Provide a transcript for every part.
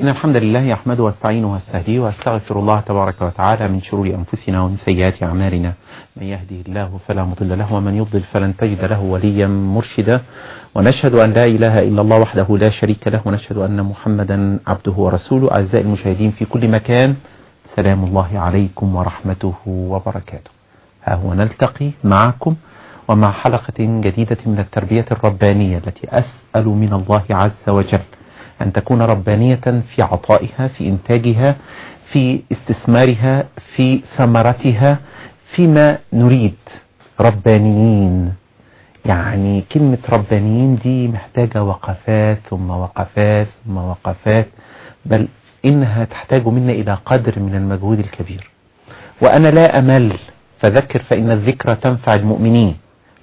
إن الحمد لله يحمده وأستعينه وأستهديه وأستغفر الله تبارك وتعالى من شرور أنفسنا ومن سيئات أعمالنا. من يهده الله فلا مضل له ومن يضلل فلن تجد له وليا مرشدا. ونشهد أن لا إله إلا الله وحده لا شريك له ونشهد أن محمدا عبده ورسوله. أعزائي المشاهدين في كل مكان سلام الله عليكم ورحمته وبركاته. ها هو نلتقي معكم ومع حلقة جديدة من التربية الربانية التي أسأل من الله عز وجل أن تكون ربانية في عطائها في إنتاجها في استثمارها في ثمرتها فيما نريد. ربانيين. يعني كلمة ربانيين دي محتاجة وقفات ثم وقفات ثم وقفات بل إنها تحتاج منا إلى قدر من المجهود الكبير. وأنا لا أمل فذكر فإن الذكرى تنفع المؤمنين.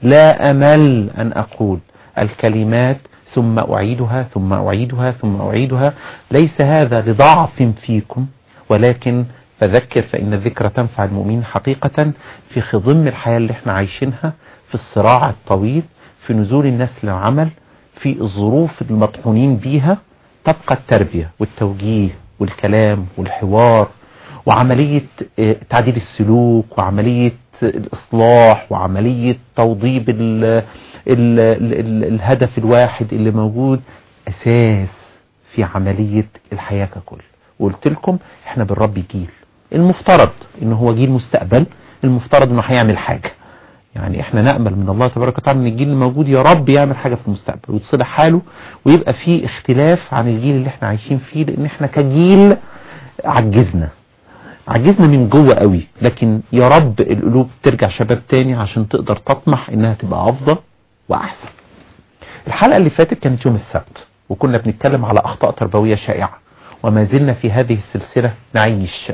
لا أمل أن أقول الكلمات ثم أعيدها ثم أعيدها ثم أعيدها. ليس هذا لضعف فيكم ولكن فذكر فإن الذكرى تنفع المؤمنين حقيقة في خضم الحياة اللي إحنا عايشينها في الصراع الطويل في نزول الناس للعمل في الظروف المطحونين بيها. تبقى التربية والتوجيه والكلام والحوار وعملية آه، تعديل السلوك وعملية الإصلاح وعملية توضيب ال ال ال الهدف الواحد اللي موجود أساس في عملية الحياة ككل. وقلت لكم إحنا بنربي جيل. المفترض إن هو جيل مستقبل المفترض إنه هيعمل حاجة. يعني إحنا نأمل من الله تبارك وتعالى إن الجيل الموجود يا رب يعمل حاجة في المستقبل ويتصلح حاله ويبقى في اختلاف عن الجيل اللي إحنا عايشين فيه لأن إحنا كجيل عجزنا. عجزنا من جوه قوي. لكن يا رب القلوب ترجع شباب تاني عشان تقدر تطمح إنها تبقى أفضل وأحسن. الحلقة اللي فاتت كانت يوم السبت وكنا بنتكلم على أخطاء تربوية شائعة وما زلنا في هذه السلسلة نعيش.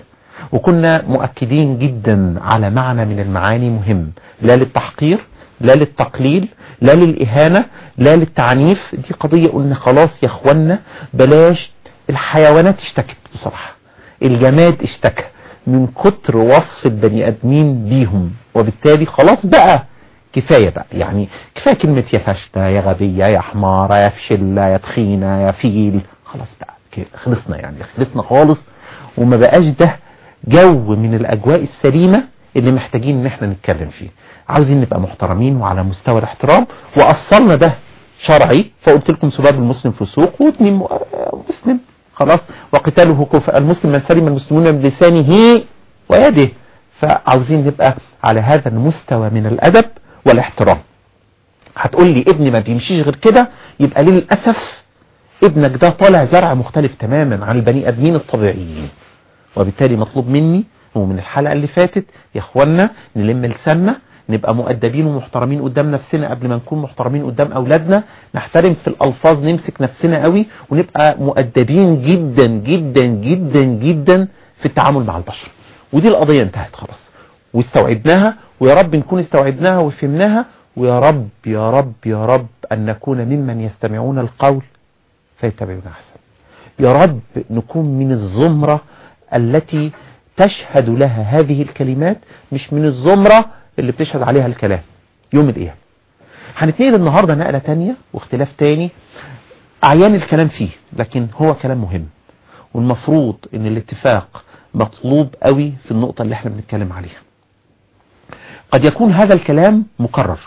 وكنا مؤكدين جدا على معنى من المعاني مهم لا للتحقير لا للتقليل لا للإهانة لا للتعنيف. دي قضية قلنا خلاص يا اخوانا بلاش الحيوانات اشتكت بصراحة الجماد اشتكى من كتر وصف البني آدمين بيهم. وبالتالي خلاص بقى كفاية بقى. يعني كفاية كلمة يا فاشلة يا غبية يا حمارة يا فشلة يا تخينة يا فيل. خلاص بقى خلصنا يعني خلصنا خالص. وما بقاش ده جو من الأجواء السليمة اللي محتاجين إن إحنا نتكلم فيه. عاوزين نبقى محترمين وعلى مستوى الاحترام. وأصلنا ده شرعي. فقلت لكم سباب المسلم فسوق واتنين م- مسلم. خلاص وقتاله كفء المسلم من سلم المسلمون من لسانه ويده. فعاوزين نبقى على هذا المستوى من الأدب والاحترام. هتقول لي ابني ما بيمشيش غير كده يبقى للأسف ابنك ده طالع زرع مختلف تماما عن البني أدمين الطبيعيين. وبالتالي مطلوب مني ومن الحلقة اللي فاتت يا إخوانا نلم لساننا نبقى مؤدبين ومحترمين قدام نفسنا قبل ما نكون محترمين قدام أولادنا. نحترم في الألفاظ نمسك نفسنا قوي ونبقى مؤدبين جدا جدا جدا جدا في التعامل مع البشر. ودي القضية انتهت خلاص. واستوعبناها ويا رب نكون استوعبناها وفهمناها ويا رب يا رب يا رب أن نكون ممن يستمعون القول فيتبعون أحسن. يا رب نكون من الزمرة التي تشهد لها هذه الكلمات مش من الزمرة اللي بتشهد عليها الكلام. يوم القيامة. هنتنقل النهاردة نقلة تانية واختلاف تاني. أعيان الكلام فيه لكن هو كلام مهم. والمفروض إن الاتفاق مطلوب قوي في النقطة اللي إحنا بنتكلم عليها. قد يكون هذا الكلام مكرر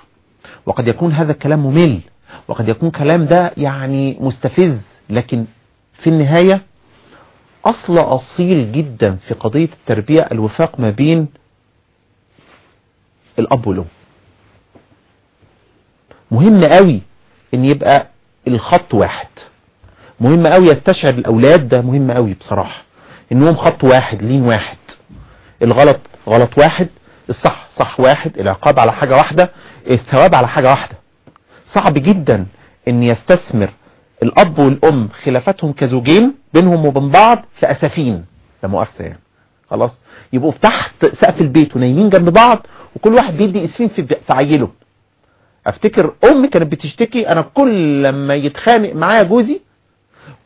وقد يكون هذا الكلام ممل وقد يكون كلام ده يعني مستفز لكن في النهاية أصل أصيل جدا في قضية التربية الوفاق ما بين الأب والأم. مهم قوي إن يبقى الخط واحد. مهم قوي يستشعر الأولاد ده مهم قوي بصراحة. إنهم خط واحد لين واحد. الغلط غلط واحد الصح صح واحد العقاب على حاجة واحدة الثواب على حاجة واحدة. صعب جدا إن يستثمر الأب والأم خلافاتهم كزوجين بينهم وبين بعض في اسفين لا مؤاخذة يعني. خلاص؟ يبقوا في تحت سقف البيت ونايمين جنب بعض وكل واحد بيدي اسفين في عيله. أفتكر أمي كانت بتشتكي أنا كل لما يتخانق معايا جوزي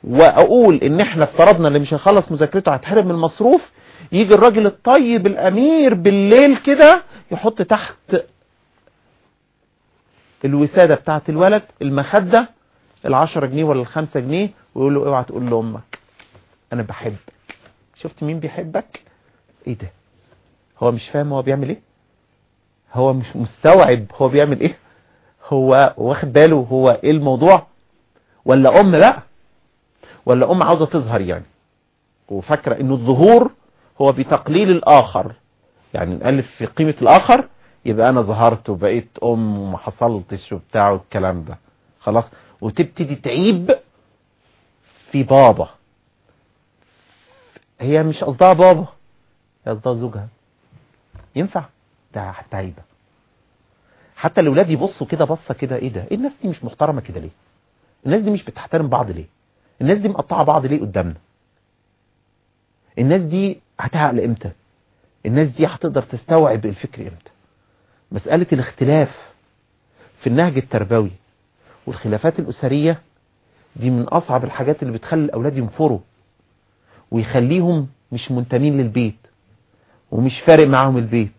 وأقول إن إحنا افترضنا اللي مش هيخلص مذاكرته هتحرم من المصروف يجي الراجل الطيب الأمير بالليل كده يحط تحت الوسادة بتاعت الولد المخدة العشرة جنيه ولا الخمسة جنيه ويقول له اوعى تقول لأمك أنا بحبك. شفت مين بيحبك؟ إيه ده؟ هو مش فاهم هو بيعمل إيه؟ هو مش مستوعب هو بيعمل إيه؟ هو واخد باله هو إيه الموضوع؟ ولا أم لأ؟ ولا أم عاوزة تظهر يعني؟ وفاكرة انه الظهور هو بتقليل الآخر. يعني نقلب في قيمة الآخر يبقى أنا ظهرت وبقيت أم وما حصلتش وبتاع والكلام ده. خلاص؟ وتبتدي تعيب في بابا. هي مش قصدها بابا هي قصدها زوجها. ينفع؟ ده حتى حتى الأولاد يبصوا كده بصة كده إيه ده؟ إيه الناس دي مش محترمة كده ليه؟ الناس دي مش بتحترم بعض ليه؟ الناس دي مقطعة بعض ليه قدامنا؟ الناس دي هتعقل إمتى؟ الناس دي هتقدر تستوعب الفكر إمتى؟ مسألة الاختلاف في النهج التربوي والخلافات الأسرية دي من أصعب الحاجات اللي بتخلي الأولاد ينفروا ويخليهم مش منتمين للبيت ومش فارق معاهم البيت.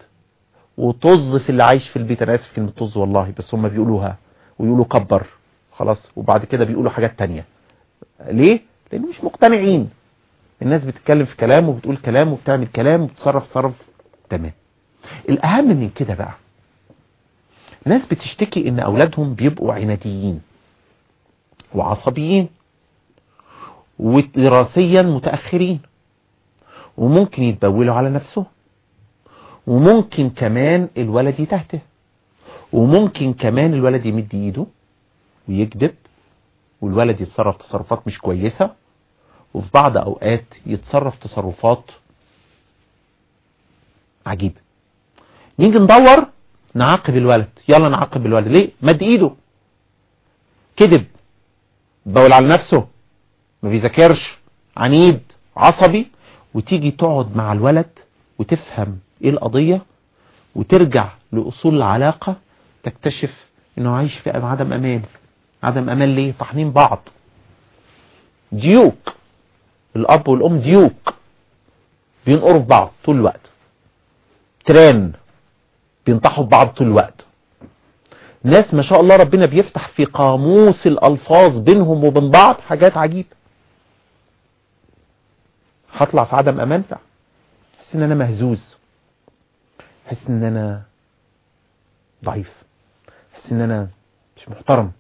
وطز في اللي عايش في البيت. أنا آسف كلمة طز والله بس هم بيقولوها ويقولوا كبر خلاص وبعد كده بيقولوا حاجات تانية. ليه؟ لأنه مش مقتنعين. الناس بتتكلم في كلام وبتقول كلام وبتعمل كلام وبتصرف تصرف. تمام. الأهم من كده بقى ناس بتشتكي إن أولادهم بيبقوا عناديين وعصبيين ودراسيا متأخرين وممكن يتبولوا على نفسهم. وممكن كمان الولد يتهته. وممكن كمان الولد يمد ايده ويكذب والولد يتصرف تصرفات مش كويسة وفي بعض أوقات يتصرف تصرفات عجيبة. نيجي ندور نعاقب الولد. يلا نعاقب الولد. ليه؟ مد ايده. كذب. بول على نفسه. ما بيذاكرش. عنيد. عصبي. وتيجي تقعد مع الولد وتفهم إيه القضية؟ وترجع لأصول العلاقة تكتشف إنه عايش في عدم أمان. عدم أمان ليه؟ طحنين بعض. ديوك الأب والأم ديوك بينقروا في بعض طول الوقت. تران بينطحوا في بعض طول الوقت. ناس ما شاء الله ربنا بيفتح في قاموس الألفاظ بينهم وبين بعض حاجات عجيبة. هطلع في عدم أمان؟ حس إن أنا مهزوز. حس إن أنا ضعيف. حس إن أنا مش محترم.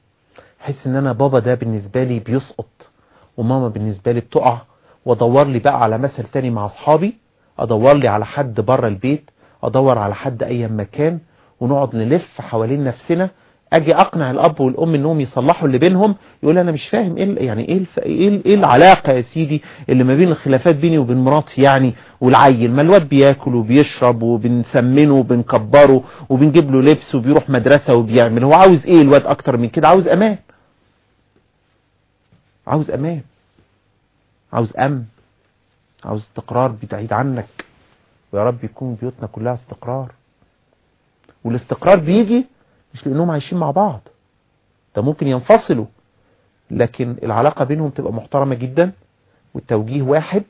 حس إن أنا بابا ده بالنسبة لي بيسقط وماما بالنسبة لي بتقع وأدور لي بقى على مثل تاني مع أصحابي أدور لي على حد بره البيت أدور على حد اي مكان ونقعد نلف حوالين نفسنا أجي أقنع الأب والأم انهم يصلحوا اللي بينهم يقول أنا مش فاهم إيه يعني إيه. إيه إيه العلاقة يا سيدي اللي ما بين الخلافات بيني وبين مراتي يعني والعيل؟ ما الواد بياكل وبيشرب وبنسمنه وبنكبره وبنجيب له لبس وبيروح مدرسة وبيعمل هو عاوز إيه الواد أكتر من كده؟ عاوز أمان. عاوز أمان. عاوز أمن. عاوز استقرار بعيد عنك. ويا رب يكون بيوتنا كلها استقرار. والاستقرار بيجي مش لأنهم عايشين مع بعض. ده ممكن ينفصلوا. لكن العلاقة بينهم تبقى محترمة جدا والتوجيه واحد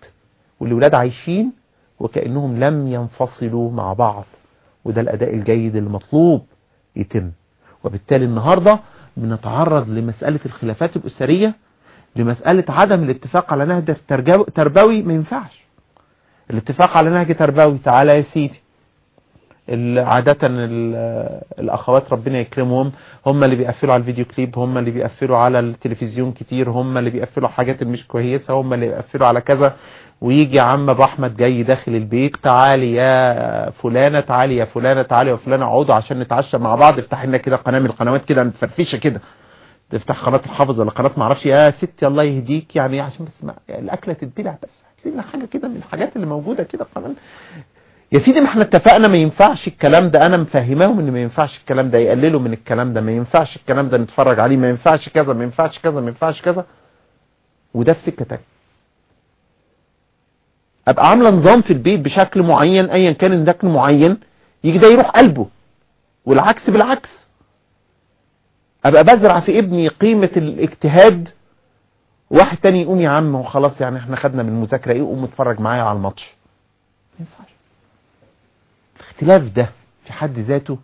والولاد عايشين وكأنهم لم ينفصلوا مع بعض. وده الأداء الجيد المطلوب يتم. وبالتالي النهاردة بنتعرض لمسألة الخلافات الأسرية لمسألة عدم الاتفاق على نهج تربوي. ما ينفعش. الاتفاق على نهج تربوي. تعالى يا سيدي. عادة الأخوات ربنا يكرمهم. هم اللي بيقفلوا على الفيديو كليب هم اللي بيقفلوا على التلفزيون كتير هم اللي بيقفلوا حاجات مش كويسة هم اللي بيقفلوا على كذا. ويجي عم أبو أحمد جاي داخل البيت تعالي يا فلانة تعالي يا فلانة تعالي يا فلانة اقعدوا عشان نتعشى مع بعض. افتح لنا كده قناة من القنوات كده متفرفشه كده. تفتح قناة الحافظ ولا قناة معرفش. يا ستي الله يهديك يعني عشان بس ما الأكلة تتبلع بس. لنا حاجة كده من الحاجات اللي موجودة كده قناة. يا سيدي ما إحنا اتفقنا ما ينفعش الكلام ده. أنا مفهماهم إن ما ينفعش الكلام ده يقللوا من الكلام ده. ما ينفعش الكلام ده نتفرج عليه. ما ينفعش كذا ما ينفعش كذا ما ينفعش كذا. وده في سكة تانية. أبقى عاملة نظام في البيت بشكل معين ايا كان الشكل معين يجي ده يروح قلبه. والعكس بالعكس. أبقى بزرع في ابني قيمة الاجتهاد. واحد تاني يقوم يا عم وخلاص يعني إحنا خدنا من المذاكرة إيه قوم اتفرج معايا على الماتش. ما ينفعش. الاختلاف ده في حد ذاته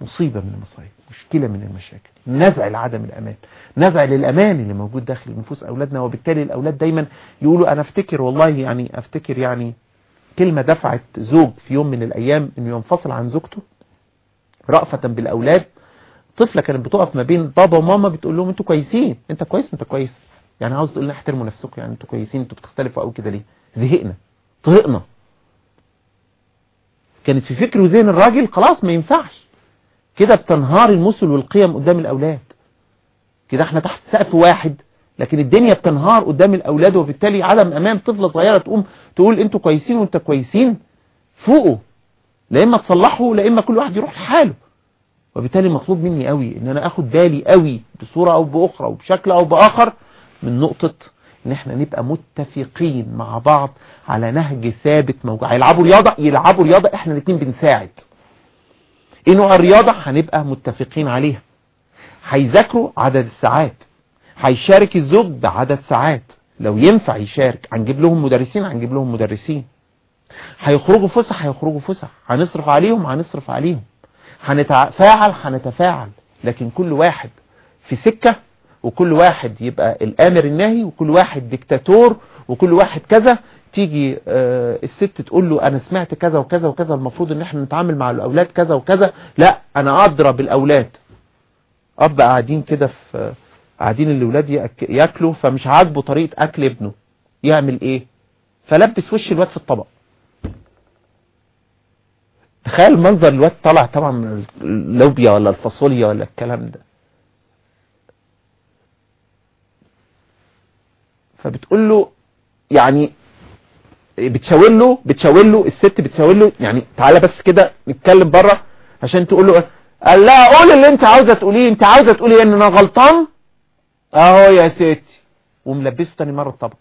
مصيبة من المصايب مشكلة من المشاكل نزع لعدم الأمان نزع للأمان اللي موجود داخل نفوس أولادنا وبالتالي الأولاد دايما يقولوا أنا أفتكر والله يعني أفتكر يعني كلمة دفعت زوج في يوم من الأيام أنه ينفصل عن زوجته رأفة بالأولاد. طفلة كانت بتقف ما بين بابا وماما بتقول لهم أنتوا كويسين أنت كويس أنت كويس. يعني عاوز تقول لنا احترموا نفسكم يعني أنتوا كويسين أنتوا بتختلفوا قوي كده ليه؟ زهقنا طهقنا. كانت في فكر وذهن الراجل خلاص ما ينفعش. كده بتنهار المثل والقيم قدام الأولاد. كده إحنا تحت سقف واحد لكن الدنيا بتنهار قدام الأولاد وبالتالي عدم أمام طفلة صغيرة تقوم تقول أنتوا كويسين وانت كويسين. فوقوا. لا إما تصلحوا لا إما كل واحد يروح لحاله. وبالتالي مطلوب مني قوي إن أنا آخد بالي قوي بصورة أو بأخرى وبشكل أو بآخر من نقطة إن إحنا نبقى متفقين مع بعض على نهج ثابت موجود. هيلعبوا رياضة؟ يلعبوا رياضة. إحنا الاثنين بنساعد. إيه نوع الرياضة؟ هنبقى متفقين عليها. هيذاكروا عدد الساعات. هيشارك الزوج بعدد ساعات. لو ينفع يشارك. هنجيب لهم مدرسين؟ هنجيب لهم مدرسين. هيخرجوا فسح؟ هيخرجوا فسح. هنصرف عليهم؟ هنصرف عليهم. هنتفاعل؟ هنتفاعل. لكن كل واحد في سكة وكل واحد يبقى الآمر الناهي وكل واحد ديكتاتور وكل واحد كذا تيجي آه الست تقول له أنا سمعت كذا وكذا وكذا المفروض إن إحنا نتعامل مع الأولاد كذا وكذا. لا أنا اضرب الاولاد أب قاعدين كده في قاعدين الاولاد ياكلوا فمش عاجبه طريقة أكل ابنه. يعمل إيه؟ فلبس وش الواد في الطبق. تخيل منظر الواد طالع طبعا من اللوبيا ولا الفاصوليا ولا الكلام ده. فبتقول له يعني بتشاور له بتشاور له الست بتشاور له يعني تعالى بس كده نتكلم بره عشان تقول له قال لا قول اللي انت عاوزة تقوليه انت عاوزة تقولي إن أنا غلطان؟ أهو يا ستي. وملبسه تاني مرة الطبق.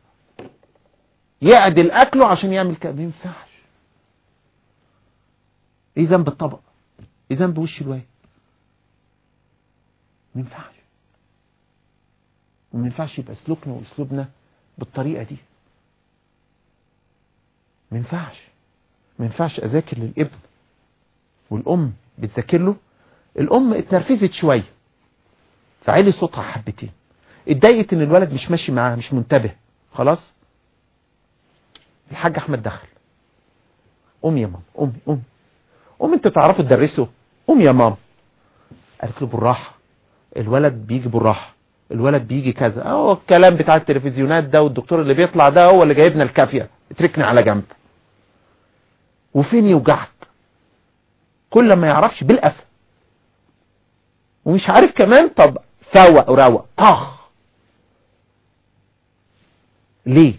يعدل اكله عشان يعمل كده. ما ينفعش. إيه ذنب الطبق؟ إيه ذنب وش الواد؟ ما ينفعش. وما ينفعش يبقى سلوكنا وأسلوبنا بالطريقة دي. ما ينفعش. ما ينفعش أذاكر للابن والأم بتذاكر له. الأم اتنرفزت شوية. فعلي صوتها حبتين. اتضايقت إن الولد مش ماشي معاها مش منتبه. خلاص؟ الحاج أحمد دخل. قوم يا ماما قومي قومي قوم انت تعرفوا تدرسه قوم يا ماما. قالت له بالراحة. الولد بيجي بالراحة. الولد بيجي كذا. اهو الكلام بتاع التلفزيونات ده والدكتور اللي بيطلع ده هو اللي جايبنا الكافية. اتركني على جنب. وفين يوجعك؟ كل ما يعرفش بالقفا. ومش عارف كمان طب فوق وروق طخ. ليه؟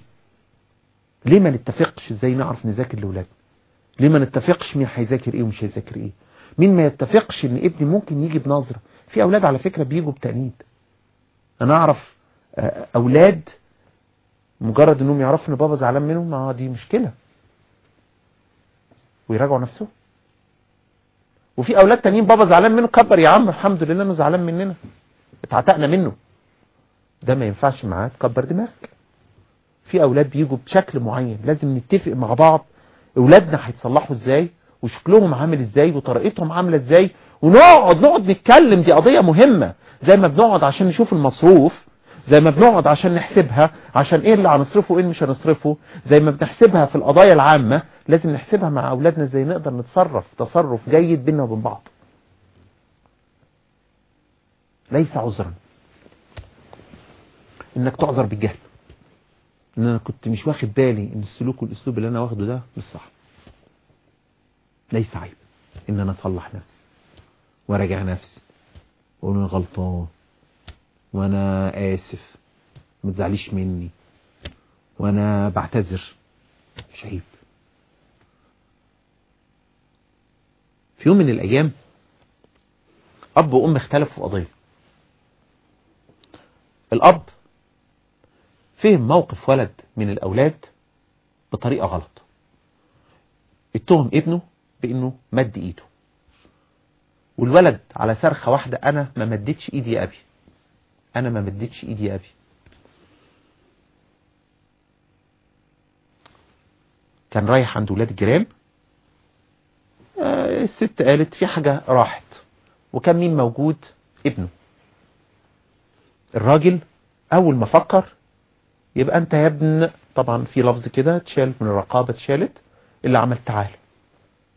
ليه ما نتفقش إزاي نعرف نذاكر لأولادنا؟ ليه ما نتفقش مين هيذاكر إيه ومش هيذاكر إيه؟ مين ما يتفقش ان ابني ممكن يجي بنظرة؟ في أولاد على فكرة بيجوا بتأنيب. أنا أعرف أولاد مجرد إنهم يعرفوا إن بابا زعلان منهم ما دي مشكلة. ويراجعوا نفسهم. وفي أولاد تانيين بابا زعلان منه كبر يا عم الحمد لله إنه زعلان مننا. اتعتقنا منه. ده ما ينفعش معاه تكبر دماغك. في أولاد بيجوا بشكل معين لازم نتفق مع بعض. أولادنا هيتصلحوا إزاي؟ وشكلهم عامل إزاي؟ وطريقتهم عاملة إزاي؟ ونقعد نقعد نتكلم دي قضية مهمة. زي ما بنقعد عشان نشوف المصروف زي ما بنقعد عشان نحسبها عشان إيه اللي هنصرفه وايه اللي مش هنصرفه. زي ما بنحسبها في القضايا العامة لازم نحسبها مع أولادنا إزاي نقدر نتصرف. تصرف جيد بيننا وبين بعض. ليس عذرا. إنك تعذر بالجهل. إن أنا كنت مش واخد بالي إن السلوك والأسلوب اللي أنا واخده ده مش صح. ليس عيب إن أنا أصلح نفسي. وراجع نفسي. واقول أنا غلطان. وأنا آسف. ما تزعليش مني. وأنا بعتذر. مش عيب. في يوم من الأيام أب وأم اختلفوا في قضية. الأب فهم موقف ولد من الأولاد بطريقة غلط. اتهم ابنه بأنه مد إيده. والولد على صرخة واحدة أنا ما مدتش إيدي يا أبي. أنا ما مدتش إيدي يا أبي. كان رايح عند ولاد الجيران الست قالت في حاجة راحت وكان مين موجود؟ ابنه. الراجل أول ما فكر يبقى أنت يا ابن طبعا في لفظ كده اتشال من الرقابة اتشالت اللي عملت تعالى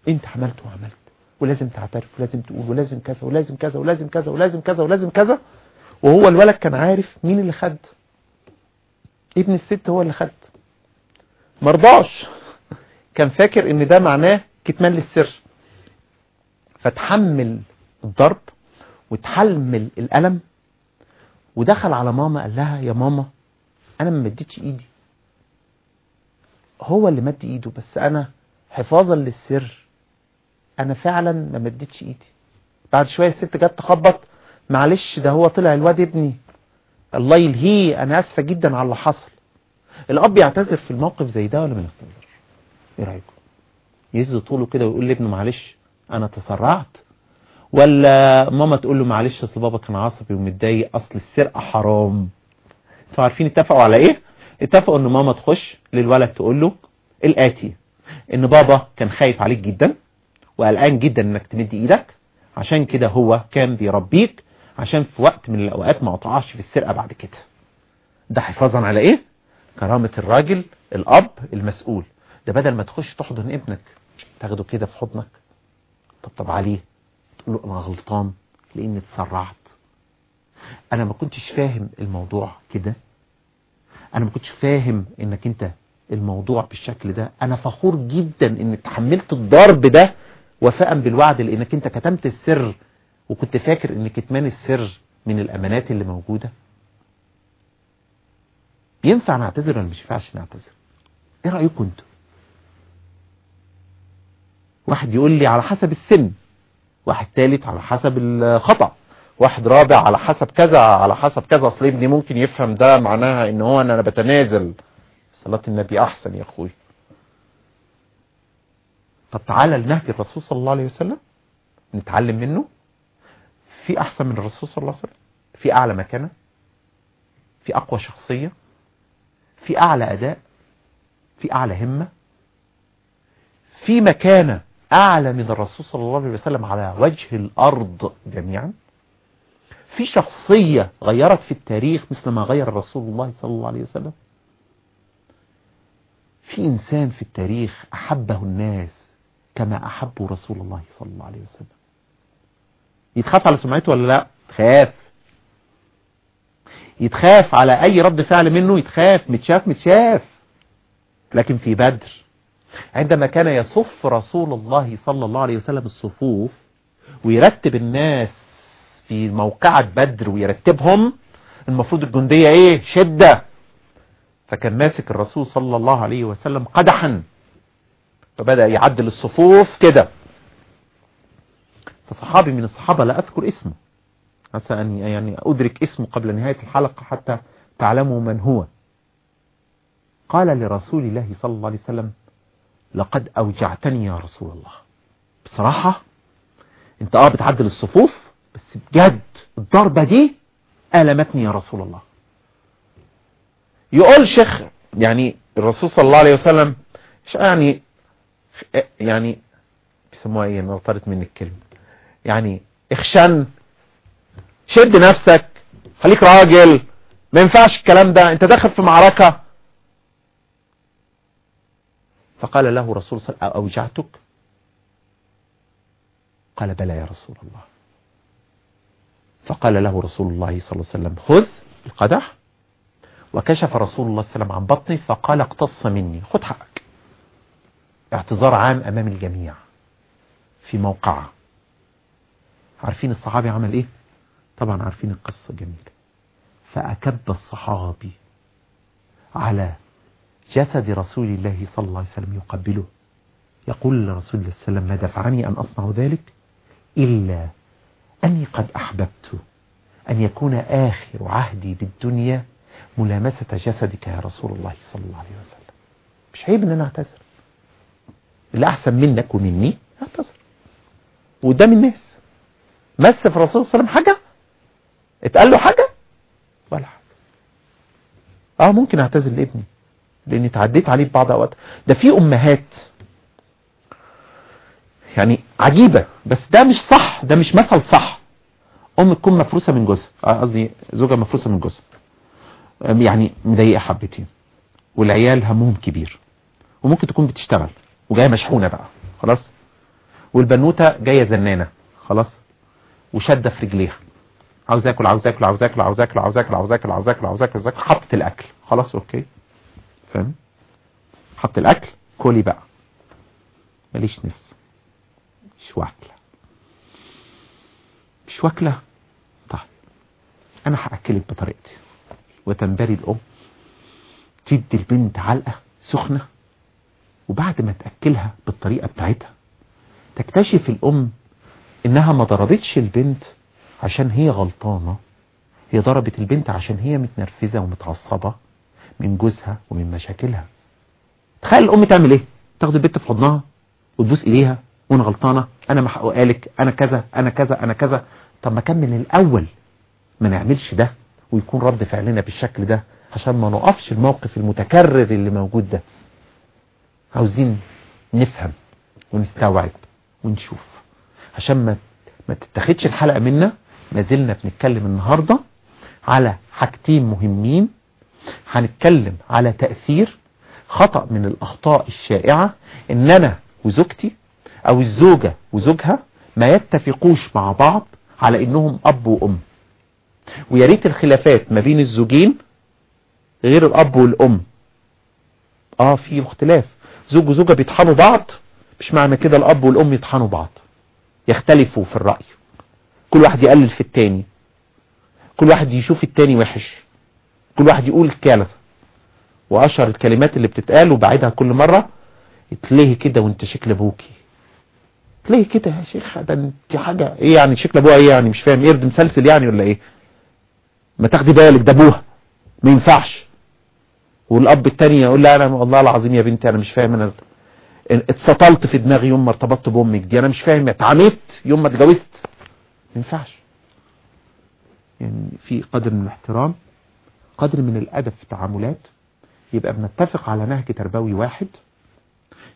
أنت عملت وعملت. ولازم تعترف ولازم تقول ولازم كذا ولازم كذا ولازم كذا ولازم كذا ولازم كذا. وهو الولد كان عارف مين اللي خد. ابن الست هو اللي خد. مرضاش. كان فاكر إن ده معناه كتمان للسر. فتحمل الضرب وتحمل الألم. ودخل على ماما قال لها يا ماما أنا ما مديتش إيدي. هو اللي مد إيده بس أنا حفاظا للسر. أنا فعلا ما مديتش إيدي. بعد شوية الست جت تخبط معلش ده هو طلع الواد ابني. الله يلهيه أنا آسفة جدا على اللي حصل. الأب يعتذر في الموقف زي ده ولا ما يعتذر إيه رأيكم؟ يهز طوله كده ويقول لابنه معلش أنا تسرعت؟ ولا ماما تقول له معلش أصل بابا كان عصبي ومتضايق أصل السرقة حرام؟ أنتوا عارفين اتفقوا على إيه؟ اتفقوا إن ماما تخش للولد تقول له الاتي إن بابا كان خايف عليك جدا. وقلقان جدا إنك تمد إيدك. عشان كده هو كان بيربيك. عشان في وقت من الأوقات ما قطعش في السرقة بعد كده. ده حفاظا على إيه؟ كرامة الراجل الأب المسؤول. ده بدل ما تخش تحضن ابنك تاخده كده في حضنك. طبطب عليه. تقول له أنا غلطان لأني اتسرعت. أنا ما كنتش فاهم الموضوع كده. أنا ما كنتش فاهم إنك أنت الموضوع بالشكل ده. أنا فخور جدا انك تحملت الضرب ده وفاء بالوعد لإنك أنت كتمت السر وكنت فاكر ان كتمان السر من الأمانات اللي موجودة. ينفع نعتذر ولا مش ينفعش نعتذر؟ إيه رأيكم أنتوا؟ واحد يقول لي على حسب السن واحد ثالث على حسب الخطأ واحد رابع على حسب كذا على حسب كذا أصل ابني ممكن يفهم ده معناها إن هو أنا بتنازل. صلاة النبي أحسن يا أخوي. طب تعالى لنهج الرسول صلى الله عليه وسلم نتعلم منه. في أحسن من الرسول صلى الله عليه وسلم؟ في أعلى مكانة؟ في أقوى شخصية؟ في أعلى أداء؟ في أعلى همة؟ في مكانة أعلى من الرسول صلى الله عليه وسلم على وجه الأرض جميعا؟ في شخصية غيرت في التاريخ مثل ما غير رسول الله صلى الله عليه وسلم؟ في إنسان في التاريخ أحبه الناس كما أحبوا رسول الله صلى الله عليه وسلم. يتخاف على سمعته ولا لا؟ خاف يتخاف على أي رد فعل منه؟ يتخاف. متشاف متشاف. لكن في بدر عندما كان يصف رسول الله صلى الله عليه وسلم الصفوف ويرتب الناس في موقعة بدر ويرتبهم المفروض الجندية إيه؟ شدة. فكان ماسك الرسول صلى الله عليه وسلم قدحا. فبدأ يعدل الصفوف كده. فصحابي من الصحابة لا أذكر اسمه. عسى أن يعني أدرك اسمه قبل نهاية الحلقة حتى تعلموا من هو. قال لرسول الله صلى الله عليه وسلم لقد أوجعتني يا رسول الله. بصراحة؟ أنت آه بتعدل الصفوف؟ بس بجد الضربة دي ألمتني يا رسول الله. يقول شيخ يعني الرسول صلى الله عليه وسلم يعني يعني بيسموها إيه أنا طارت مني الكلمة يعني اخشن شد نفسك خليك راجل ما ينفعش الكلام ده أنت داخل في معركة. فقال له رسول صلى الله عليه وسلم أوجعتك؟ قال بلى يا رسول الله. فقال له رسول الله صلى الله عليه وسلم خذ القدح. وكشف رسول الله صلى الله عليه وسلم عن بطني فقال اقتص مني خذ حقك. اعتذار عام أمام الجميع في موقعه. عارفين الصحابي عمل إيه؟ طبعا عارفين القصة جميلة. فأكب الصحابي على جسد رسول الله صلى الله عليه وسلم يقبله. يقول لرسول الله صلى الله عليه وسلم ما دفعني أن أصنع ذلك إلا أني قد أحببت أن يكون آخر عهدي بالدنيا ملامسة جسدك يا رسول الله صلى الله عليه وسلم. مش عيب أن أنا أعتذر. اللي أحسن منك ومني أعتذر وقدام الناس. مس في الرسول صلى الله عليه وسلم حاجة؟ اتقال له حاجة؟ ولا حاجة. آه ممكن اعتذر لابني لأني تعديت عليه ببعض أوقات. ده في أمهات. يعني عجيبة بس ده مش صح ده مش مثل صح. أم تكون مفروسة من جوزها آه، قصدي زوجها مفروسة من جوزها. أم يعني مضايقة حبتين. والعيال همهم كبير. وممكن تكون بتشتغل. وجاية مشحونة بقى. خلاص؟ والبنوتة جاية زنانة. خلاص؟ وشادة في رجليها. عاوز آكل عاوز آكل عاوز آكل عاوز آكل عاوز آكل عاوز آكل عاوز آكل عاوز آكل حطت الأكل. خلاص أوكي. فاهم؟ حط الأكل. كلي بقى. ماليش نفس. مش واكلة. مش واكلة؟ طيب. أنا هأكلك بطريقتي. وتنبري الأم. تدي البنت علقة سخنة. وبعد ما تأكلها بالطريقة بتاعتها تكتشف الأم إنها ما ضربتش البنت عشان هي غلطانة. هي ضربت البنت عشان هي متنرفزة ومتعصبة من جوزها ومن مشاكلها. تخيل الأم تعمل إيه؟ تاخد البنت في حضنها وتبوس إيديها وأنا غلطانة أنا محقوقالك أنا كذا أنا كذا أنا كذا. طب ما كان من الأول ما نعملش ده ويكون رد فعلنا بالشكل ده عشان ما نقفش الموقف المتكرر اللي موجود ده. عاوزين نفهم ونستوعب ونشوف. عشان ما ما تتاخدش الحلقة منا ما زلنا بنتكلم النهاردة على حاجتين مهمين. هنتكلم على تأثير خطأ من الأخطاء الشائعة إن أنا وزوجتي أو الزوجة وزوجها ما يتفقوش مع بعض على إنهم أب وأم. ويا ريت الخلافات ما بين الزوجين غير الأب والأم. آه في اختلاف. زوج وزوجة بيطحنوا بعض مش معنى كده الأب والأم يطحنوا بعض. يختلفوا في الرأي. كل واحد يقلل في التاني. كل واحد يشوف التاني وحش. كل واحد يقول كلمة وأشهر الكلمات اللي بتتقال وبعدها كل مرة تلاقيه كده وأنت شكل أبوكي. تلاقيه كده يا شيخ ده أنت حاجة إيه يعني؟ شكل أبوها إيه يعني؟ مش فاهم. قرد مسلسل يعني ولا إيه؟ ما تاخدي بالك ده أبوها. ما ينفعش. والأب التاني يقول لا أنا والله العظيم يا بنتي أنا مش فاهم أنا اتسطلت في دماغي يوم ما ارتبطت بأمك دي أنا مش فاهم اتعميت يوم ما اتجوزت. ما ينفعش. يعني في قدر من الاحترام قدر من الأدب في التعاملات يبقى بنتفق على نهج تربوي واحد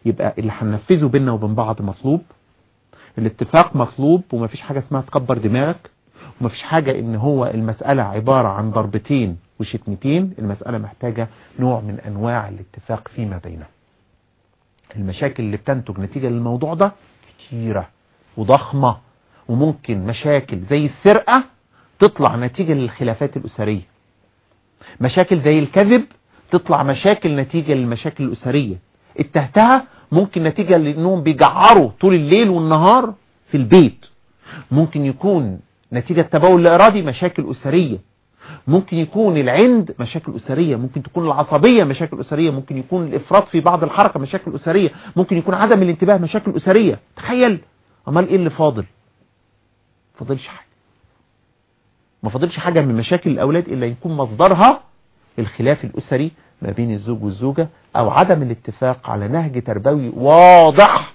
يبقى اللي هننفذه بيننا وبين بعض مطلوب الاتفاق مطلوب ومفيش حاجة اسمها تكبر دماغك ومفيش حاجة إن هو المسألة عبارة عن ضربتين وشتمتين. المسألة محتاجة نوع من أنواع الاتفاق فيما بيننا المشاكل اللي بتنتج نتيجة للموضوع ده كتيرة وضخمة وممكن مشاكل زي السرقة تطلع نتيجة للخلافات الأسرية. مشاكل زي الكذب تطلع مشاكل نتيجة للمشاكل الأسرية. التهتها ممكن نتيجة لأنهم بيجعروا طول الليل والنهار في البيت. ممكن يكون نتيجة تبول الإرادي مشاكل أسرية. ممكن يكون العند مشاكل أسرية ممكن تكون العصبية مشاكل أسرية ممكن يكون الإفراط في بعض الحركة مشاكل أسرية ممكن يكون عدم الانتباه مشاكل أسرية. تخيل! أمال إيه اللي فاضل؟ فاضلش حاجة. ما فاضلش حاجة من مشاكل الأولاد إلا يكون مصدرها الخلاف الأسري ما بين الزوج والزوجة أو عدم الاتفاق على نهج تربوي واضح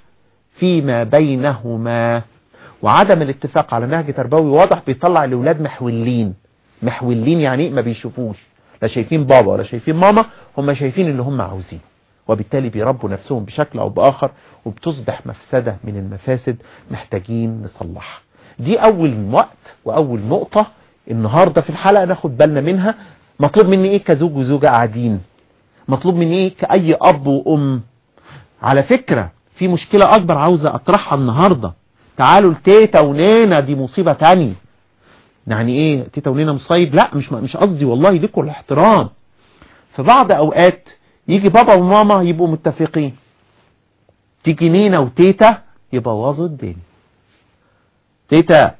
فيما بينهما. وعدم الاتفاق على نهج تربوي واضح بيطلع الأولاد محولين. محولين يعني ما بيشوفوش. لا شايفين بابا ولا شايفين ماما هم شايفين اللي هم عاوزين وبالتالي بيربوا نفسهم بشكل أو بآخر وبتصبح مفسدة من المفاسد محتاجين نصلحها. دي أول وقت وأول نقطة النهاردة في الحلقة ناخد بالنا منها. مطلوب مني إيه كزوج وزوجة قاعدين؟ مطلوب مني إيه كأي أب وأم؟ على فكرة في مشكلة أكبر عاوزة أطرحها النهاردة. تعالوا لتيتا ونانا دي مصيبة تانية. يعني إيه؟ تيتا ونينا مصيب. لا مش مش قصدي والله لكم الاحترام في بعض أوقات يجي بابا وماما يبقوا متفقين. تيجي نينا وتيتا يبوظوا الدنيا. تيتا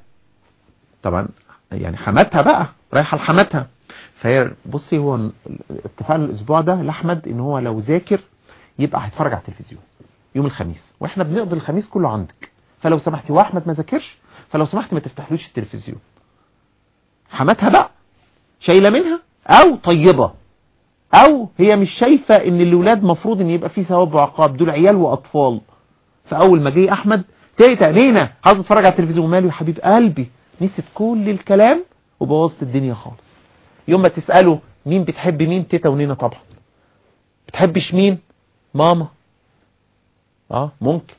طبعا يعني حماتها بقى رايحة لحماتها. فهي بصي هو اتفقنا الأسبوع ده لأحمد إن هو لو ذاكر يبقى هيتفرج على التلفزيون يوم الخميس. وإحنا بنقضي الخميس كله عندك. فلو سمحتي وأحمد ما ذاكرش فلو سمحتي ما تفتحلوش التلفزيون. حماتها بقى. شايلة منها أو طيبة. أو هي مش شايفة إن الاولاد مفروض إن يبقى فيه ثواب وعقاب. دول عيال وأطفال. فأول ما جه أحمد تيتا نينا عايز أتفرج على التلفزيون. ماله يا حبيب قلبي؟ نسيت كل الكلام وبوظت الدنيا خالص. يوم ما تسأله مين بتحب مين؟ تيتا ونينا طبعا. بتحبش مين؟ ماما. آه ممكن.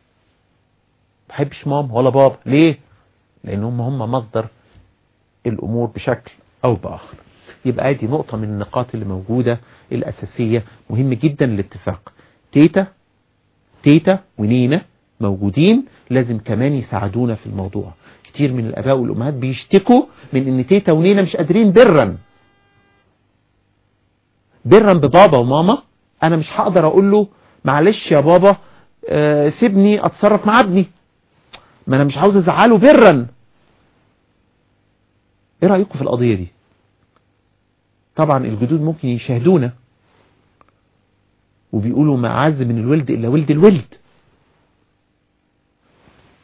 بحبش ماما ولا بابا. ليه؟ لأن هم هم مصدر الأمور بشكل أو بآخر. يبقى دي نقطة من النقاط اللي موجودة الأساسية. مهم جدا الاتفاق. تيتا تيتا ونينا موجودين لازم كمان يساعدونا في الموضوع. كتير من الأباء والأمهات بيشتكوا من إن تيتا ونينا مش قادرين برا. برا ببابا وماما. أنا مش هقدر أقول له معلش يا بابا آه سيبني أتصرف مع ابني. ما أنا مش عاوز أزعله برا. إيه رأيكم في القضية دي؟ طبعا الجدود ممكن يشاهدونا وبيقولوا ما عز من الولد إلا ولد الولد.